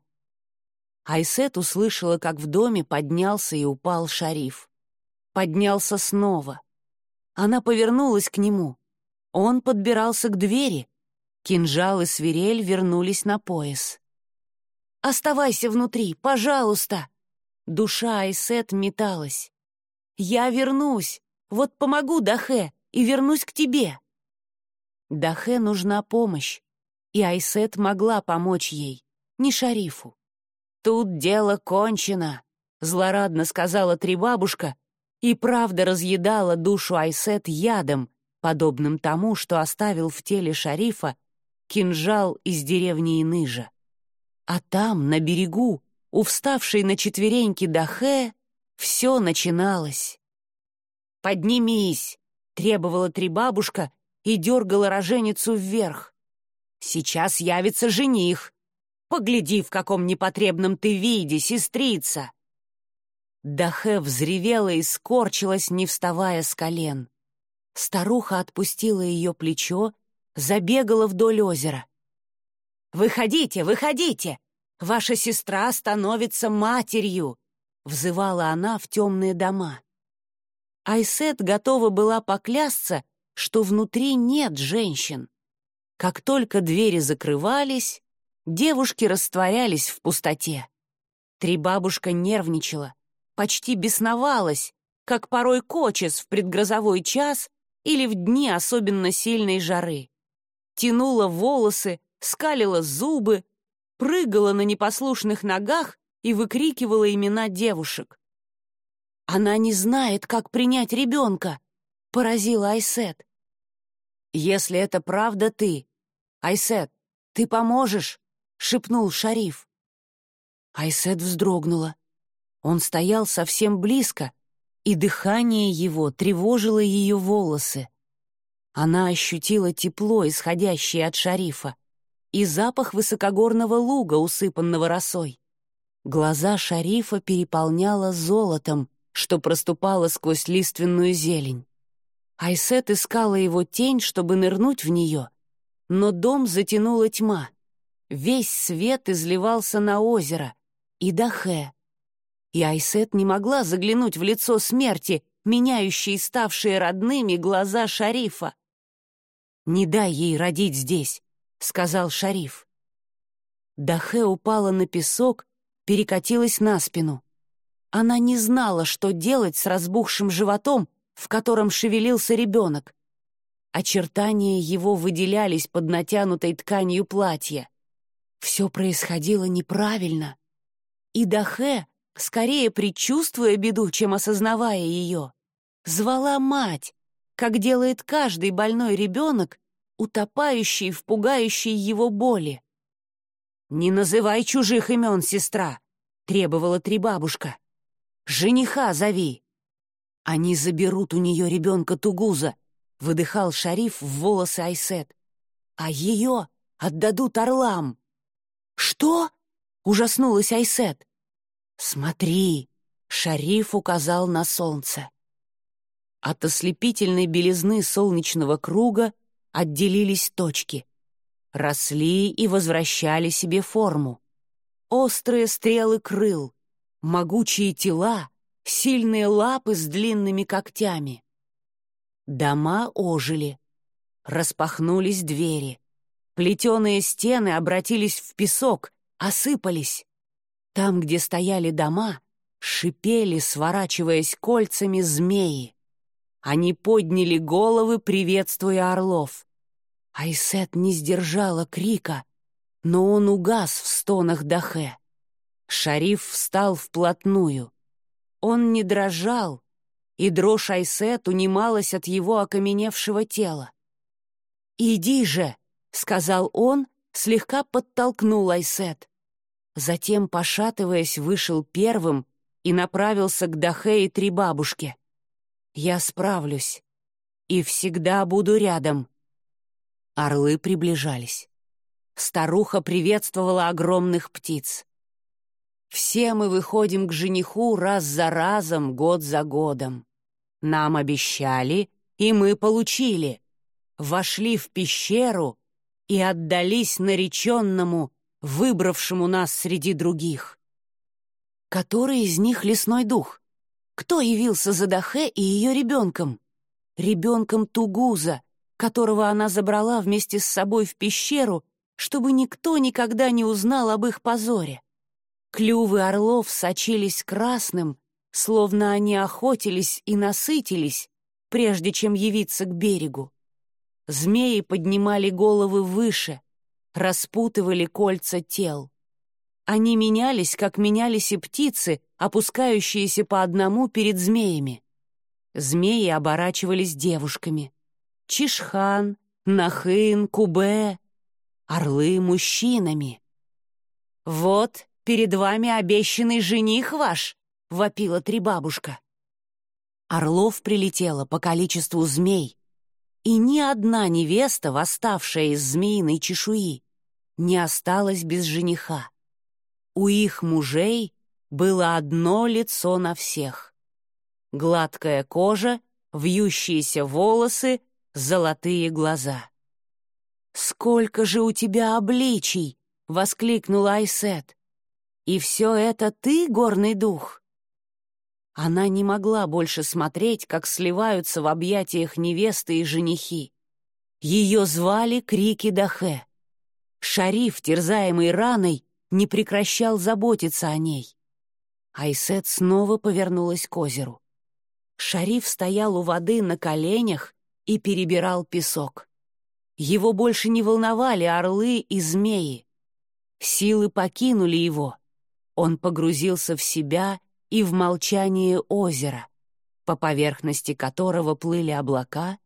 Айсет услышала, как в доме поднялся и упал шариф. Поднялся снова. Она повернулась к нему. Он подбирался к двери. Кинжал и свирель вернулись на пояс. «Оставайся внутри, пожалуйста!» Душа Айсет металась. «Я вернусь! Вот помогу Дахе и вернусь к тебе!» Дахе нужна помощь, и Айсет могла помочь ей, не шарифу. «Тут дело кончено», — злорадно сказала Трибабушка, и правда разъедала душу Айсет ядом, подобным тому, что оставил в теле шарифа кинжал из деревни Иныжа. А там, на берегу, у вставшей на четвереньки Дахе, все начиналось. «Поднимись!» — требовала Трибабушка и дергала роженицу вверх. «Сейчас явится жених. Погляди, в каком непотребном ты виде, сестрица!» Дахе взревела и скорчилась, не вставая с колен. Старуха отпустила ее плечо, забегала вдоль озера. «Выходите, выходите! Ваша сестра становится матерью!» — взывала она в темные дома. Айсет готова была поклясться, что внутри нет женщин. Как только двери закрывались, девушки растворялись в пустоте. Три бабушка нервничала, почти бесновалась, как порой кочес в предгрозовой час или в дни особенно сильной жары. Тянула волосы, скалила зубы, прыгала на непослушных ногах и выкрикивала имена девушек. «Она не знает, как принять ребенка», — поразила Айсет. «Если это правда ты, Айсет, ты поможешь?» — шепнул шариф. Айсет вздрогнула. Он стоял совсем близко, и дыхание его тревожило ее волосы. Она ощутила тепло, исходящее от шарифа, и запах высокогорного луга, усыпанного росой. Глаза шарифа переполняло золотом, что проступало сквозь лиственную зелень. Айсет искала его тень, чтобы нырнуть в нее, но дом затянула тьма. Весь свет изливался на озеро и Дахе. И Айсет не могла заглянуть в лицо смерти, меняющие ставшие родными глаза шарифа. «Не дай ей родить здесь», — сказал шариф. Дахе упала на песок, перекатилась на спину. Она не знала, что делать с разбухшим животом, в котором шевелился ребенок. Очертания его выделялись под натянутой тканью платья. Все происходило неправильно. И Дахе, скорее предчувствуя беду, чем осознавая ее, звала мать, как делает каждый больной ребенок, утопающий в пугающей его боли. «Не называй чужих имен, сестра!» — требовала Трибабушка. «Жениха зови!» «Они заберут у нее ребенка Тугуза», — выдыхал шариф в волосы Айсет. «А ее отдадут орлам». «Что?» — ужаснулась Айсет. «Смотри!» — шариф указал на солнце. От ослепительной белизны солнечного круга отделились точки. Росли и возвращали себе форму. Острые стрелы крыл, могучие тела, сильные лапы с длинными когтями. Дома ожили. Распахнулись двери. Плетеные стены обратились в песок, осыпались. Там, где стояли дома, шипели, сворачиваясь кольцами, змеи. Они подняли головы, приветствуя орлов. Айсет не сдержала крика, но он угас в стонах Дахе. Шариф встал вплотную. Он не дрожал, и дрожь Айсет унималась от его окаменевшего тела. «Иди же!» — сказал он, слегка подтолкнул Айсет. Затем, пошатываясь, вышел первым и направился к Дахе и три бабушки. «Я справлюсь и всегда буду рядом». Орлы приближались. Старуха приветствовала огромных птиц. «Все мы выходим к жениху раз за разом, год за годом. Нам обещали, и мы получили. Вошли в пещеру и отдались нареченному, выбравшему нас среди других. Который из них лесной дух? Кто явился за Дахе и ее ребенком? Ребенком Тугуза, которого она забрала вместе с собой в пещеру чтобы никто никогда не узнал об их позоре. Клювы орлов сочились красным, словно они охотились и насытились, прежде чем явиться к берегу. Змеи поднимали головы выше, распутывали кольца тел. Они менялись, как менялись и птицы, опускающиеся по одному перед змеями. Змеи оборачивались девушками. Чишхан, Нахын, Кубе орлы мужчинами. «Вот перед вами обещанный жених ваш!» — вопила трибабушка. Орлов прилетело по количеству змей, и ни одна невеста, восставшая из змеиной чешуи, не осталась без жениха. У их мужей было одно лицо на всех. Гладкая кожа, вьющиеся волосы, золотые глаза. «Сколько же у тебя обличий!» — воскликнула Айсет. «И все это ты, горный дух?» Она не могла больше смотреть, как сливаются в объятиях невесты и женихи. Ее звали крики Дахе. Шариф, терзаемый раной, не прекращал заботиться о ней. Айсет снова повернулась к озеру. Шариф стоял у воды на коленях и перебирал песок. Его больше не волновали орлы и змеи. Силы покинули его. Он погрузился в себя и в молчание озера, по поверхности которого плыли облака,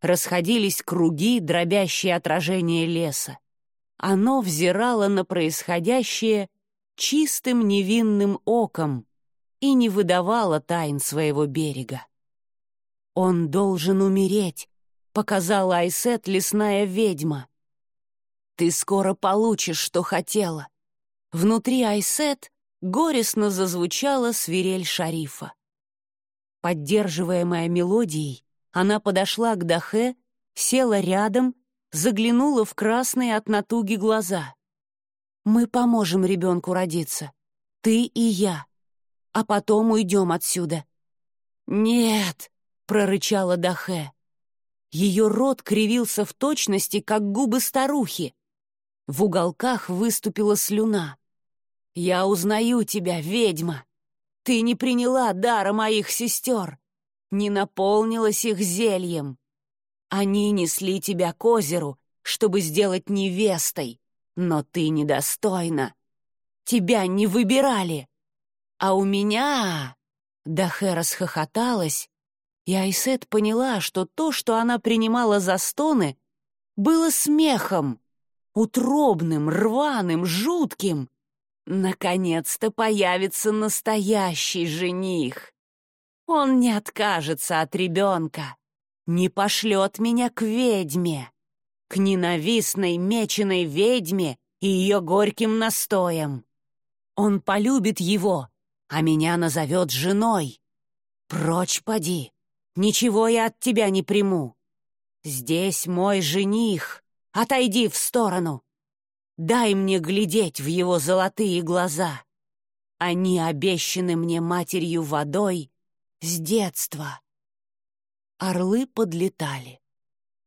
расходились круги, дробящие отражение леса. Оно взирало на происходящее чистым невинным оком и не выдавало тайн своего берега. Он должен умереть, показала Айсет лесная ведьма. «Ты скоро получишь, что хотела». Внутри Айсет горестно зазвучала свирель шарифа. Поддерживаемая мелодией, она подошла к Дахе, села рядом, заглянула в красные от натуги глаза. «Мы поможем ребенку родиться, ты и я, а потом уйдем отсюда». «Нет!» — прорычала Дахе. Ее рот кривился в точности, как губы старухи. В уголках выступила слюна. «Я узнаю тебя, ведьма! Ты не приняла дара моих сестер, не наполнилась их зельем. Они несли тебя к озеру, чтобы сделать невестой, но ты недостойна. Тебя не выбирали. А у меня...» Дахе расхохоталась, и Айсет поняла, что то, что она принимала за стоны, было смехом, утробным, рваным, жутким. Наконец-то появится настоящий жених. Он не откажется от ребенка, не пошлет меня к ведьме, к ненавистной меченой ведьме и ее горьким настоям. Он полюбит его, а меня назовет женой. Прочь поди, Ничего я от тебя не приму. Здесь мой жених. Отойди в сторону. Дай мне глядеть в его золотые глаза. Они обещаны мне матерью водой с детства. Орлы подлетали.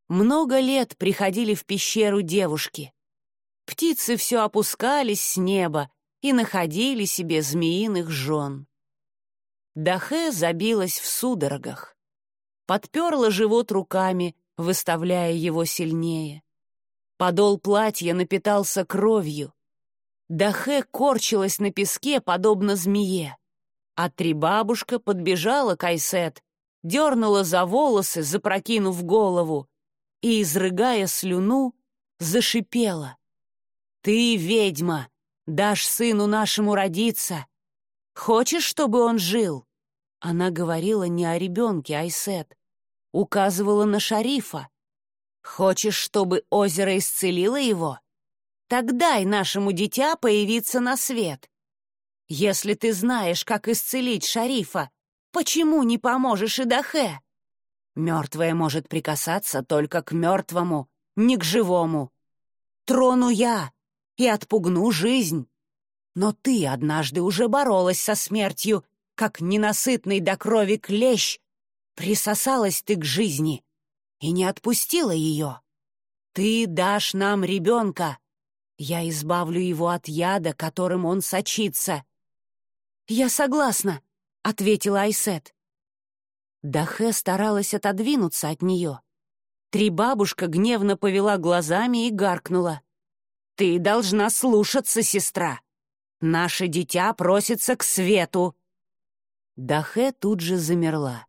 Много лет приходили в пещеру девушки. Птицы все опускались с неба и находили себе змеиных жен. Дахе забилась в судорогах. Подперла живот руками, выставляя его сильнее. Подол платья напитался кровью. Дахе корчилась на песке, подобно змее. А три бабушка подбежала к Айсет, дернула за волосы, запрокинув голову, и, изрыгая слюну, зашипела. «Ты, ведьма, дашь сыну нашему родиться. Хочешь, чтобы он жил?» Она говорила не о ребенке, Айсет. Указывала на шарифа. «Хочешь, чтобы озеро исцелило его? Тогда и нашему дитя появиться на свет. Если ты знаешь, как исцелить шарифа, почему не поможешь и Дахе? Мертвое может прикасаться только к мертвому, не к живому. Трону я и отпугну жизнь. Но ты однажды уже боролась со смертью, как ненасытный до крови клещ. Присосалась ты к жизни и не отпустила ее. Ты дашь нам ребенка. Я избавлю его от яда, которым он сочится. «Я согласна», — ответила Айсет. Дахе старалась отодвинуться от нее. Три бабушка гневно повела глазами и гаркнула. «Ты должна слушаться, сестра. Наше дитя просится к свету». Дахе тут же замерла,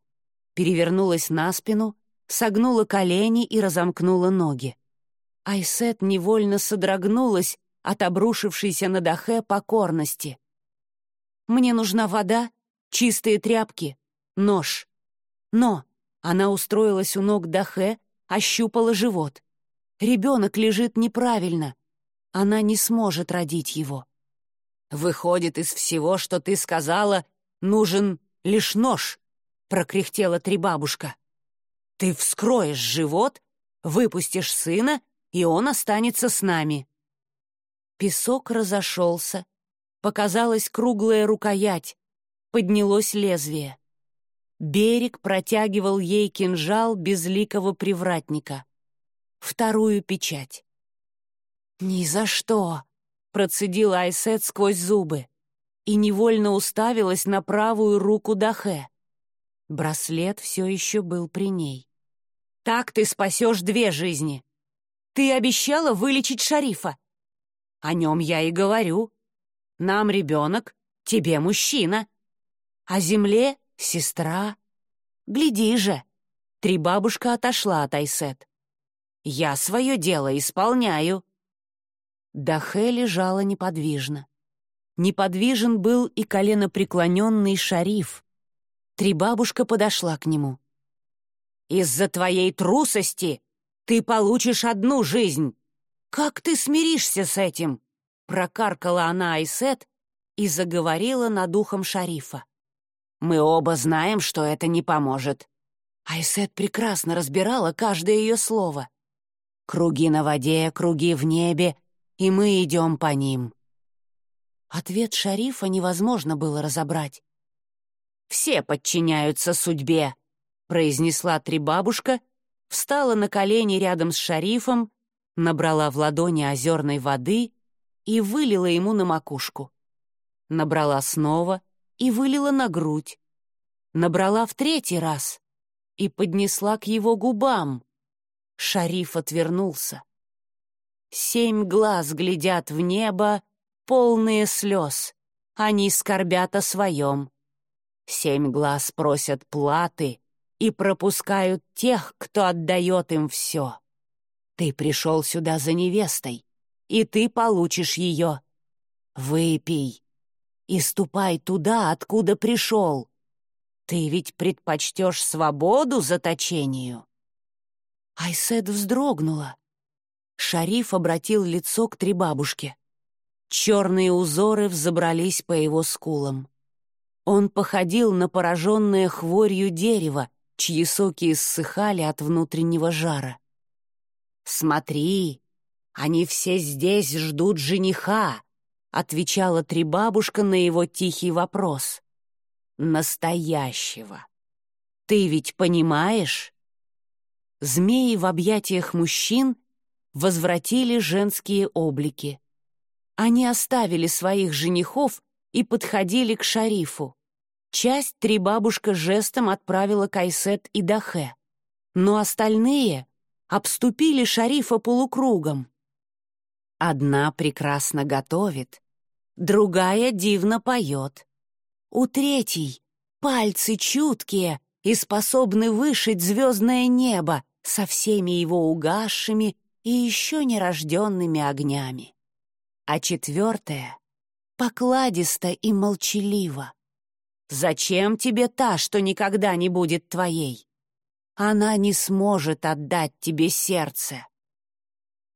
перевернулась на спину, согнула колени и разомкнула ноги. Айсет невольно содрогнулась от обрушившейся на Дахе покорности. «Мне нужна вода, чистые тряпки, нож. Но...» Она устроилась у ног Дахе, ощупала живот. Ребенок лежит неправильно. Она не сможет родить его. «Выходит, из всего, что ты сказала, нужен лишь нож», — прокряхтела Трибабушка. «Ты вскроешь живот, выпустишь сына, и он останется с нами». Песок разошелся, показалась круглая рукоять, поднялось лезвие. Берег протягивал ей кинжал безликого привратника. Вторую печать. «Ни за что!» — процедила Айсет сквозь зубы и невольно уставилась на правую руку Дахе. Браслет все еще был при ней. «Так ты спасешь две жизни. Ты обещала вылечить шарифа. О нем я и говорю. Нам ребенок, тебе мужчина. А земле — сестра. Гляди же!» Три бабушка отошла от Айсет. «Я свое дело исполняю». Дахе лежала неподвижно. Неподвижен был и коленопреклоненный шариф. Три бабушка подошла к нему. «Из-за твоей трусости ты получишь одну жизнь. Как ты смиришься с этим?» Прокаркала она Айсет и заговорила над ухом шарифа. «Мы оба знаем, что это не поможет». Айсет прекрасно разбирала каждое ее слово. «Круги на воде, круги в небе, и мы идем по ним». Ответ шарифа невозможно было разобрать. «Все подчиняются судьбе», — произнесла Трибабушка, встала на колени рядом с шарифом, набрала в ладони озерной воды и вылила ему на макушку. Набрала снова и вылила на грудь. Набрала в третий раз и поднесла к его губам. Шариф отвернулся. Семь глаз глядят в небо, полные слез. Они скорбят о своем. Семь глаз просят платы и пропускают тех, кто отдает им все. Ты пришел сюда за невестой, и ты получишь ее. Выпей и ступай туда, откуда пришел. Ты ведь предпочтешь свободу заточению. Айсет вздрогнула. Шариф обратил лицо к трибабушке. Черные узоры взобрались по его скулам. Он походил на пораженное хворью дерево, чьи соки иссыхали от внутреннего жара. «Смотри, они все здесь ждут жениха», — отвечала Трибабушка на его тихий вопрос. «Настоящего. Ты ведь понимаешь?» змеи в объятиях мужчин возвратили женские облики. Они оставили своих женихов и подходили к шарифу. Часть три бабушка жестом отправила Кайсет и Дахе, но остальные обступили шарифа полукругом. Одна прекрасно готовит, другая дивно поет. У третьей пальцы чуткие и способны вышить звездное небо со всеми его угасшими и еще нерожденными огнями. А четвертая — покладисто и молчаливо. Зачем тебе та, что никогда не будет твоей? Она не сможет отдать тебе сердце.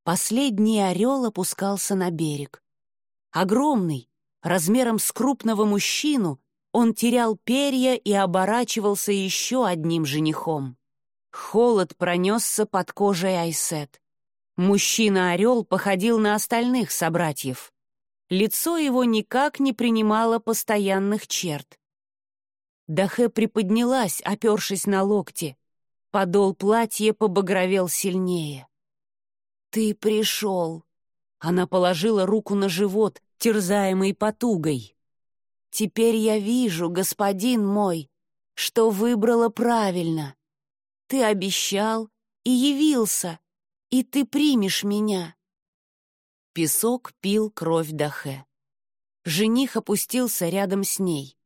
Последний орел опускался на берег. Огромный, размером с крупного мужчину, он терял перья и оборачивался еще одним женихом. Холод пронесся под кожей Айсет. Мужчина-орел походил на остальных собратьев. Лицо его никак не принимало постоянных черт. Дахе приподнялась, опершись на локти. Подол платья побагровел сильнее. «Ты пришел!» Она положила руку на живот, терзаемый потугой. «Теперь я вижу, господин мой, что выбрала правильно. Ты обещал и явился, и ты примешь меня». Песок пил кровь Дахе. Жених опустился рядом с ней,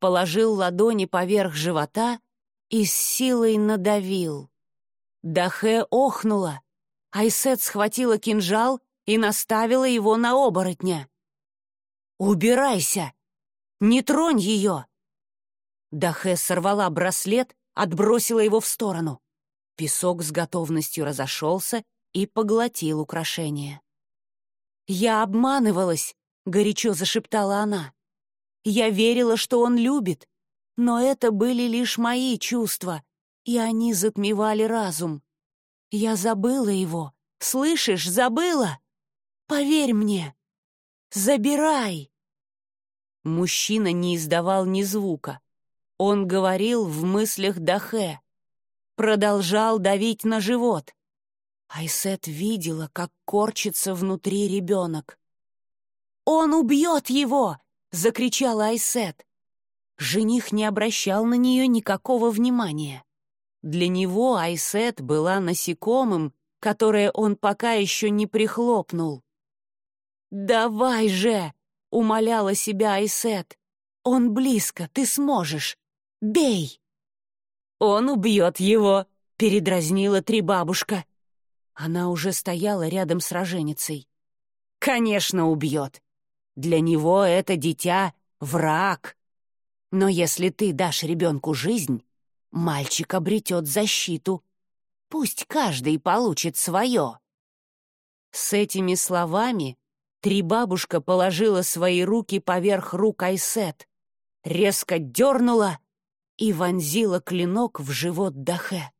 положил ладони поверх живота и с силой надавил. Дахе охнула. Айсет схватила кинжал и наставила его на оборотня. «Убирайся! Не тронь ее!» Дахе сорвала браслет, отбросила его в сторону. Песок с готовностью разошелся и поглотил украшение. «Я обманывалась», — горячо зашептала она. «Я верила, что он любит, но это были лишь мои чувства, и они затмевали разум. Я забыла его. Слышишь, забыла? Поверь мне. Забирай!» Мужчина не издавал ни звука. Он говорил в мыслях Дахе. Продолжал давить на живот. Айсет видела, как корчится внутри ребенок. «Он убьет его!» — закричала Айсет. Жених не обращал на нее никакого внимания. Для него Айсет была насекомым, которое он пока еще не прихлопнул. «Давай же!» — умоляла себя Айсет. «Он близко, ты сможешь. Бей!» «Он убьет его!» — передразнила три бабушка. Она уже стояла рядом с роженицей. «Конечно, убьет. Для него это дитя — враг. Но если ты дашь ребенку жизнь, мальчик обретет защиту. Пусть каждый получит свое». С этими словами три бабушка положила свои руки поверх рук Айсет, резко дернула и вонзила клинок в живот Дахе.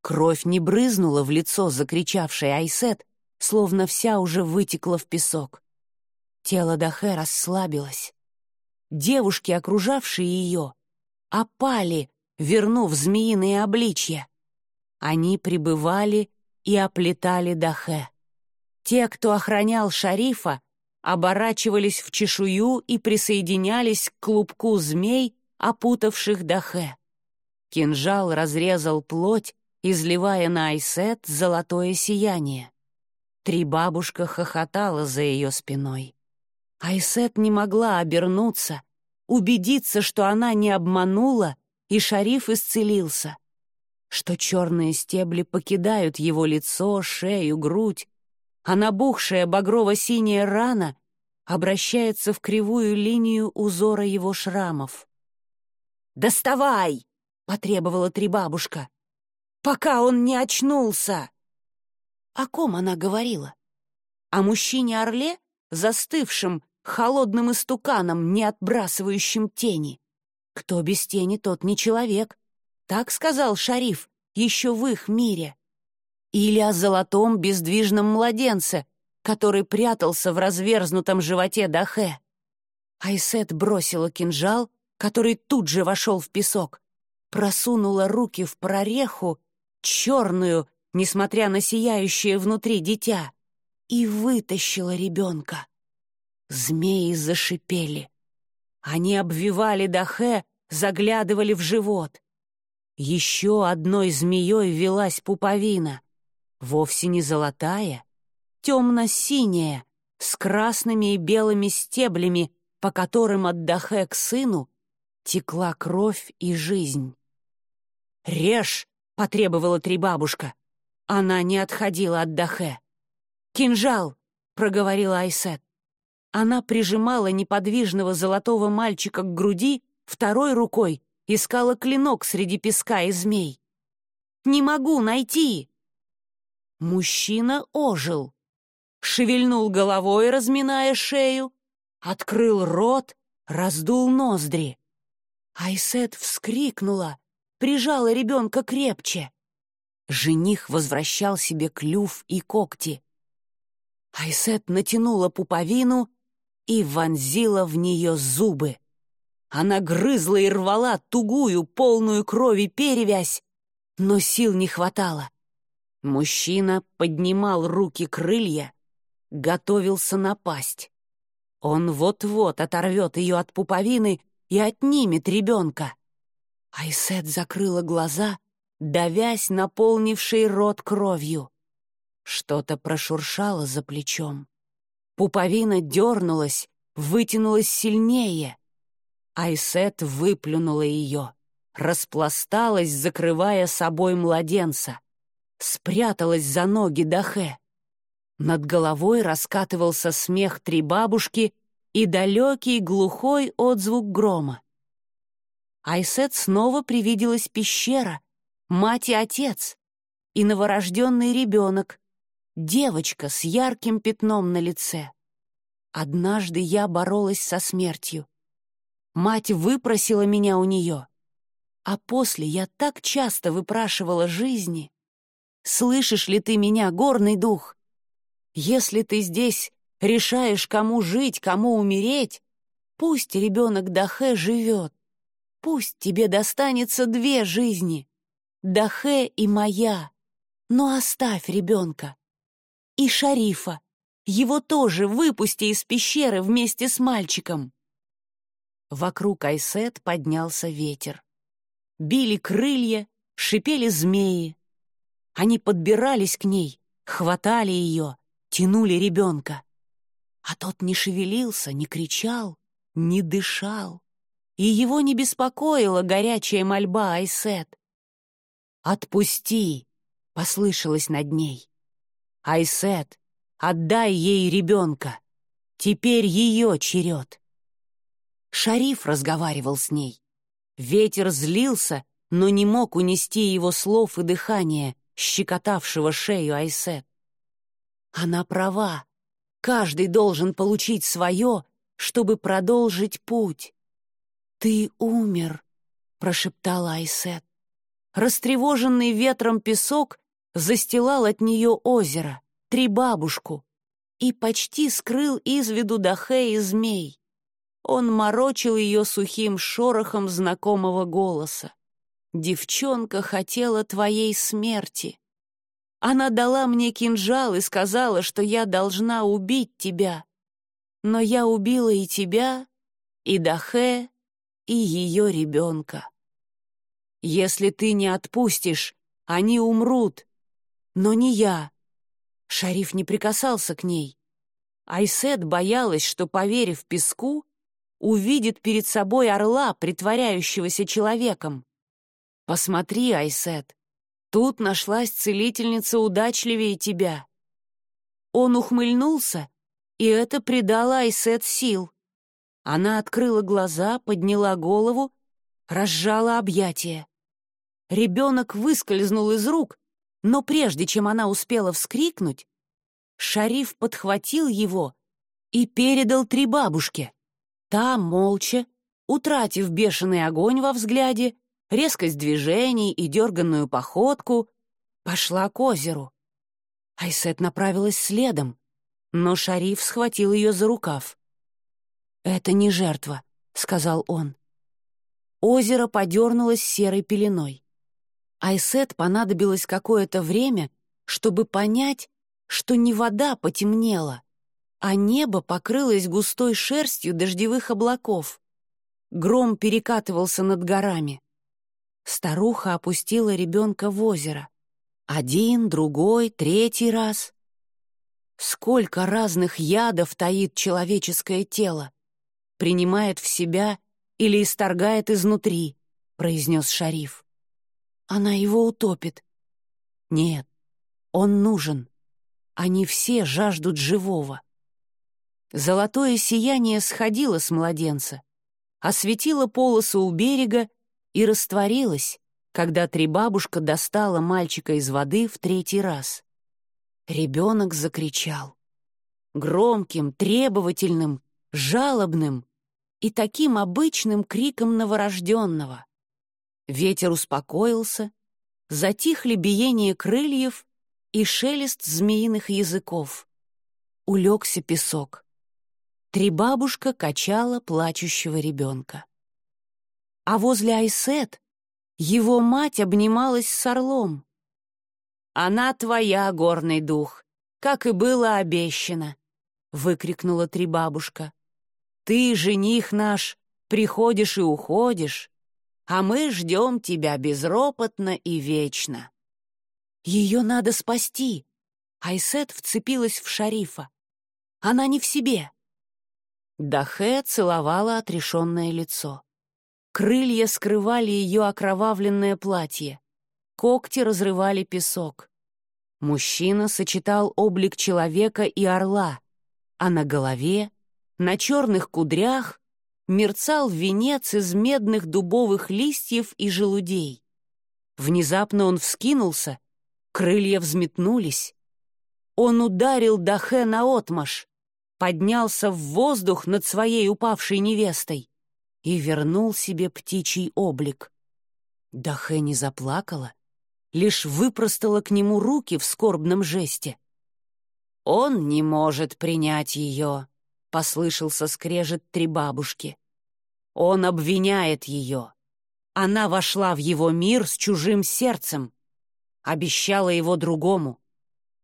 Кровь не брызнула в лицо закричавшей Айсет, словно вся уже вытекла в песок. Тело Дахе расслабилось. Девушки, окружавшие ее, опали, вернув змеиные обличья. Они пребывали и оплетали Дахе. Те, кто охранял шарифа, оборачивались в чешую и присоединялись к клубку змей, опутавших Дахе. Кинжал разрезал плоть, изливая на Айсет золотое сияние. Три бабушка хохотала за ее спиной. Айсет не могла обернуться, убедиться, что она не обманула, и шариф исцелился, что черные стебли покидают его лицо, шею, грудь, а набухшая багрово-синяя рана обращается в кривую линию узора его шрамов. «Доставай!» — потребовала три бабушка пока он не очнулся!» О ком она говорила? О мужчине-орле, застывшем, холодным истуканом, не отбрасывающим тени. Кто без тени, тот не человек. Так сказал шариф еще в их мире. Или о золотом бездвижном младенце, который прятался в разверзнутом животе Дахе. Айсет бросила кинжал, который тут же вошел в песок, просунула руки в прореху черную, несмотря на сияющее внутри дитя, и вытащила ребенка. Змеи зашипели. Они обвивали Дахе, заглядывали в живот. Еще одной змеей велась пуповина. Вовсе не золотая, темно-синяя, с красными и белыми стеблями, по которым от Дахе к сыну текла кровь и жизнь. «Режь!» — потребовала Трибабушка. Она не отходила от Дахе. «Кинжал!» — проговорила Айсет. Она прижимала неподвижного золотого мальчика к груди, второй рукой искала клинок среди песка и змей. «Не могу найти!» Мужчина ожил. Шевельнул головой, разминая шею, открыл рот, раздул ноздри. Айсет вскрикнула, прижала ребенка крепче. Жених возвращал себе клюв и когти. Айсет натянула пуповину и вонзила в нее зубы. Она грызла и рвала тугую, полную крови перевязь, но сил не хватало. Мужчина поднимал руки крылья, готовился напасть. Он вот-вот оторвет ее от пуповины и отнимет ребенка. Айсет закрыла глаза, давясь наполнившей рот кровью. Что-то прошуршало за плечом. Пуповина дернулась, вытянулась сильнее. Айсет выплюнула ее, распласталась, закрывая собой младенца. Спряталась за ноги Дахе. Над головой раскатывался смех три бабушки и далекий глухой отзвук грома. Айсет снова привиделась пещера, мать и отец, и новорожденный ребенок, девочка с ярким пятном на лице. Однажды я боролась со смертью. Мать выпросила меня у нее, а после я так часто выпрашивала жизни. Слышишь ли ты меня, горный дух? Если ты здесь решаешь, кому жить, кому умереть, пусть ребенок Дахе живет. Пусть тебе достанется две жизни, Дахе и моя, но оставь ребенка. И шарифа. Его тоже выпусти из пещеры вместе с мальчиком. Вокруг Айсет поднялся ветер. Били крылья, шипели змеи. Они подбирались к ней, хватали ее, тянули ребенка. А тот не шевелился, не кричал, не дышал. И его не беспокоила горячая мольба Айсет. «Отпусти!» — послышалось над ней. «Айсет, отдай ей ребенка! Теперь ее черед!» Шариф разговаривал с ней. Ветер злился, но не мог унести его слов и дыхания, щекотавшего шею Айсет. Она права. Каждый должен получить свое, чтобы продолжить путь. «Ты умер», — прошептала Айсет. Растревоженный ветром песок застилал от нее озеро, три бабушку, и почти скрыл из виду Дахе и змей. Он морочил ее сухим шорохом знакомого голоса. «Девчонка хотела твоей смерти. Она дала мне кинжал и сказала, что я должна убить тебя. Но я убила и тебя, и Дахе, и ее ребенка. Если ты не отпустишь, они умрут, но не я. Шариф не прикасался к ней. Айсет боялась, что, поверив песку, увидит перед собой орла, притворяющегося человеком. «Посмотри, Айсет, тут нашлась целительница удачливее тебя». Он ухмыльнулся, и это придало Айсет сил. Она открыла глаза, подняла голову, разжала объятия. Ребенок выскользнул из рук, но прежде чем она успела вскрикнуть, шариф подхватил его и передал три бабушке. Та, молча, утратив бешеный огонь во взгляде, резкость движений и дерганную походку, пошла к озеру. Айсет направилась следом, но шариф схватил ее за рукав. «Это не жертва», — сказал он. Озеро подернулось серой пеленой. Айсет понадобилось какое-то время, чтобы понять, что не вода потемнела, а небо покрылось густой шерстью дождевых облаков. Гром перекатывался над горами. Старуха опустила ребенка в озеро. Один, другой, третий раз. Сколько разных ядов таит человеческое тело, принимает в себя или исторгает изнутри, произнес шариф. Она его утопит. Нет, он нужен. Они все жаждут живого. Золотое сияние сходило с младенца, осветило полосу у берега и растворилось, когда трибабушка достала мальчика из воды в третий раз. Ребенок закричал. Громким, требовательным, жалобным и таким обычным криком новорожденного. Ветер успокоился, затихли биение крыльев и шелест змеиных языков. Улегся песок. Трибабушка качала плачущего ребенка. А возле Айсет его мать обнималась с орлом. «Она твоя, горный дух, как и было обещано», — выкрикнула Трибабушка. «Ты, жених наш, приходишь и уходишь, а мы ждем тебя безропотно и вечно». «Ее надо спасти!» Айсет вцепилась в шарифа. «Она не в себе!» Дахе целовала отрешенное лицо. Крылья скрывали ее окровавленное платье. Когти разрывали песок. Мужчина сочетал облик человека и орла, а на голове, на черных кудрях, мерцал венец из медных дубовых листьев и желудей. Внезапно он вскинулся, крылья взметнулись. Он ударил Дахе наотмашь, поднялся в воздух над своей упавшей невестой и вернул себе птичий облик. Дахе не заплакала, лишь выпростала к нему руки в скорбном жесте. «Он не может принять ее», — послышался скрежет три бабушки. «Он обвиняет ее. Она вошла в его мир с чужим сердцем, обещала его другому.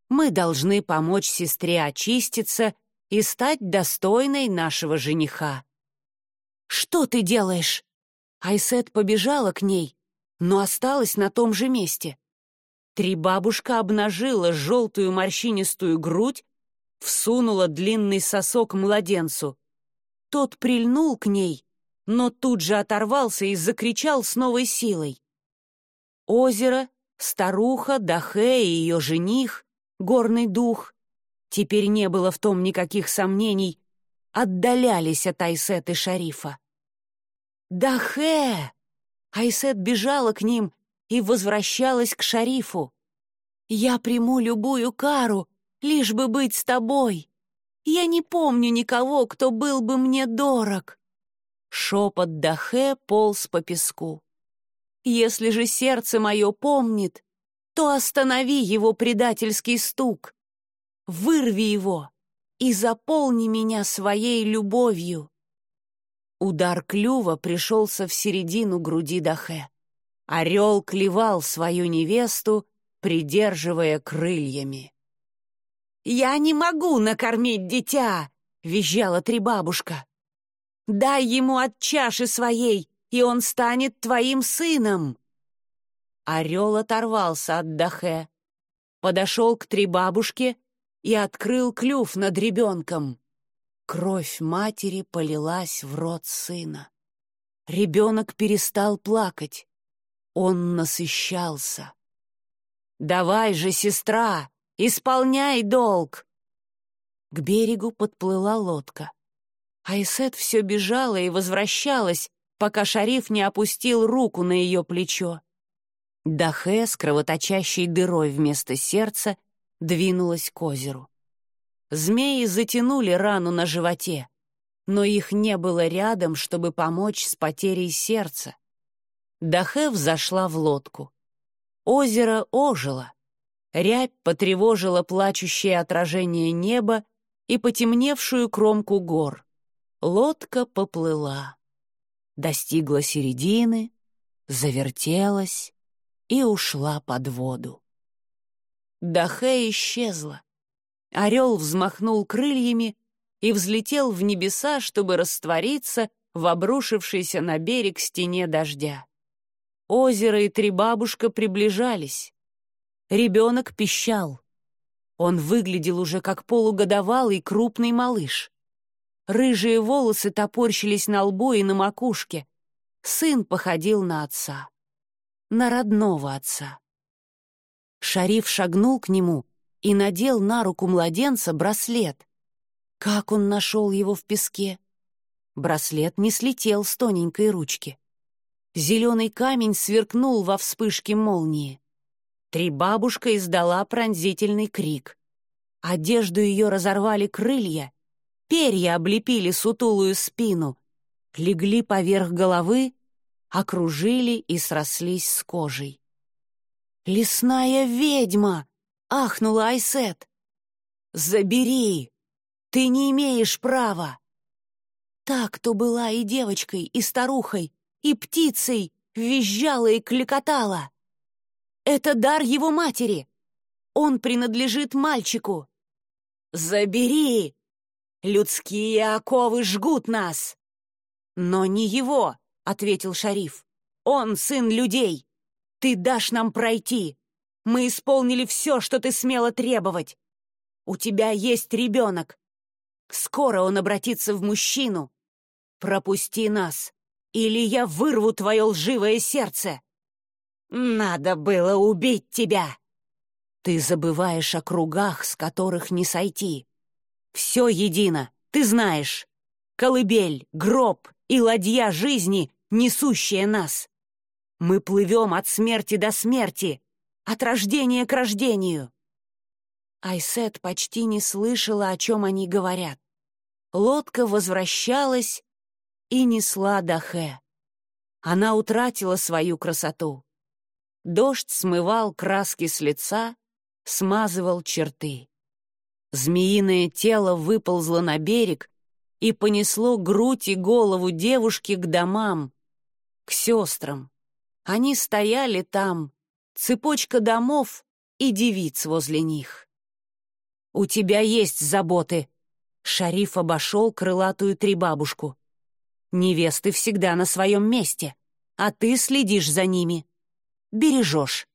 Мы должны помочь сестре очиститься и стать достойной нашего жениха». «Что ты делаешь?» Айсет побежала к ней, но осталась на том же месте. Три бабушка обнажила желтую морщинистую грудь, всунула длинный сосок младенцу. Тот прильнул к ней, но тут же оторвался и закричал с новой силой. Озеро, старуха, Дахе и ее жених, горный дух, теперь не было в том никаких сомнений, отдалялись от Айсет и Шарифа. «Дахе!» Айсет бежала к ним и возвращалась к Шарифу. «Я приму любую кару, лишь бы быть с тобой. Я не помню никого, кто был бы мне дорог». Шепот Дахе полз по песку. «Если же сердце мое помнит, то останови его предательский стук. Вырви его и заполни меня своей любовью». Удар клюва пришелся в середину груди Дахе. Орел клевал свою невесту, придерживая крыльями. «Я не могу накормить дитя!» — визжала трибабушка. «Дай ему от чаши своей, и он станет твоим сыном!» Орел оторвался от Дахе, подошел к трибабушке и открыл клюв над ребенком. Кровь матери полилась в рот сына. Ребенок перестал плакать. Он насыщался. «Давай же, сестра, исполняй долг!» К берегу подплыла лодка. Айсет все бежала и возвращалась, пока шариф не опустил руку на ее плечо. Дахе с кровоточащей дырой вместо сердца двинулась к озеру. Змеи затянули рану на животе, но их не было рядом, чтобы помочь с потерей сердца. Дахев зашла в лодку. Озеро ожило. Рябь потревожила плачущее отражение неба и потемневшую кромку гор. Лодка поплыла. Достигла середины, завертелась, и ушла под воду. Дахе исчезла. Орел взмахнул крыльями и взлетел в небеса, чтобы раствориться в обрушившейся на берег стене дождя. Озеро и три бабушка приближались. Ребенок пищал. Он выглядел уже как полугодовалый крупный малыш. Рыжие волосы топорщились на лбу и на макушке. Сын походил на отца. На родного отца. Шариф шагнул к нему и надел на руку младенца браслет. Как он нашел его в песке? Браслет не слетел с тоненькой ручки. Зеленый камень сверкнул во вспышке молнии. Три бабушка издала пронзительный крик. Одежду ее разорвали крылья, перья облепили сутулую спину, легли поверх головы, окружили и срослись с кожей. «Лесная ведьма!» — ахнула Айсет. «Забери! Ты не имеешь права!» Так, кто была и девочкой, и старухой, и птицей, визжала и кликотала. Это дар его матери. Он принадлежит мальчику. Забери! Людские оковы жгут нас. Но не его, — ответил шариф. Он сын людей. Ты дашь нам пройти. Мы исполнили все, что ты смела требовать. У тебя есть ребенок. Скоро он обратится в мужчину. Пропусти нас, или я вырву твое лживое сердце. Надо было убить тебя. Ты забываешь о кругах, с которых не сойти. Все едино, ты знаешь. Колыбель, гроб и ладья жизни, несущая нас. Мы плывем от смерти до смерти, от рождения к рождению. Айсет почти не слышала, о чем они говорят. Лодка возвращалась и несла Дахе. Она утратила свою красоту. Дождь смывал краски с лица, смазывал черты. Змеиное тело выползло на берег и понесло грудь и голову девушки к домам, к сестрам. Они стояли там, цепочка домов и девиц возле них. «У тебя есть заботы!» Шариф обошел крылатую трибабушку. Невесты всегда на своем месте, а ты следишь за ними. Бережешь.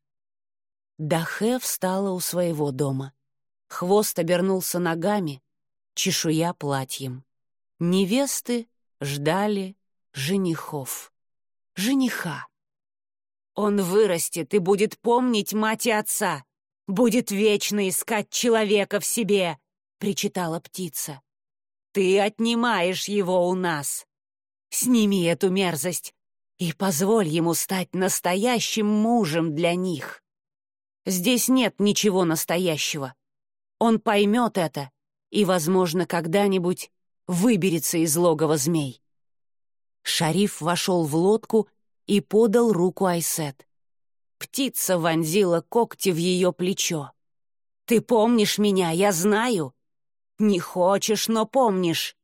Дахе встала у своего дома. Хвост обернулся ногами, чешуя платьем. Невесты ждали женихов. Жениха. Он вырастет и будет помнить мать и отца, будет вечно искать человека в себе, — причитала птица. Ты отнимаешь его у нас. Сними эту мерзость и позволь ему стать настоящим мужем для них. Здесь нет ничего настоящего. Он поймет это и, возможно, когда-нибудь выберется из логова змей. Шариф вошел в лодку и подал руку Айсет. Птица вонзила когти в ее плечо. «Ты помнишь меня, я знаю. Не хочешь, но помнишь.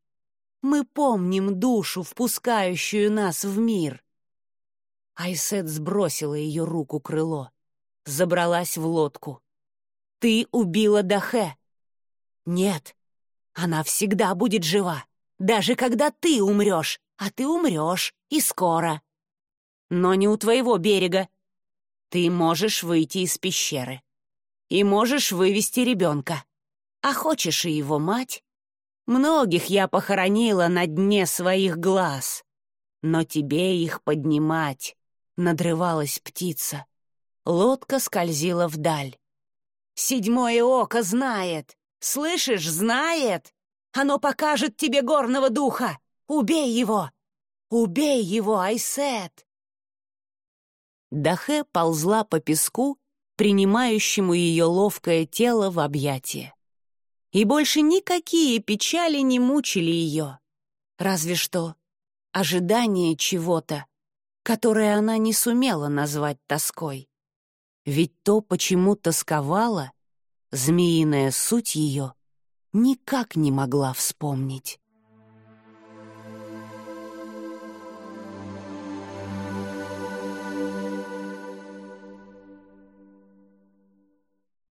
Мы помним душу, впускающую нас в мир. Айсет сбросила ее руку крыло, забралась в лодку. Ты убила Дахе. Нет, она всегда будет жива, даже когда ты умрешь, а ты умрешь, и скоро. Но не у твоего берега. Ты можешь выйти из пещеры. И можешь вывести ребенка. А хочешь и его мать, Многих я похоронила на дне своих глаз. Но тебе их поднимать, — надрывалась птица. Лодка скользила вдаль. Седьмое око знает, слышишь, знает. Оно покажет тебе горного духа. Убей его! Убей его, Айсет! Дахе ползла по песку, принимающему ее ловкое тело в объятия и больше никакие печали не мучили ее. Разве что ожидание чего-то, которое она не сумела назвать тоской. Ведь то, почему тосковала, змеиная суть ее никак не могла вспомнить.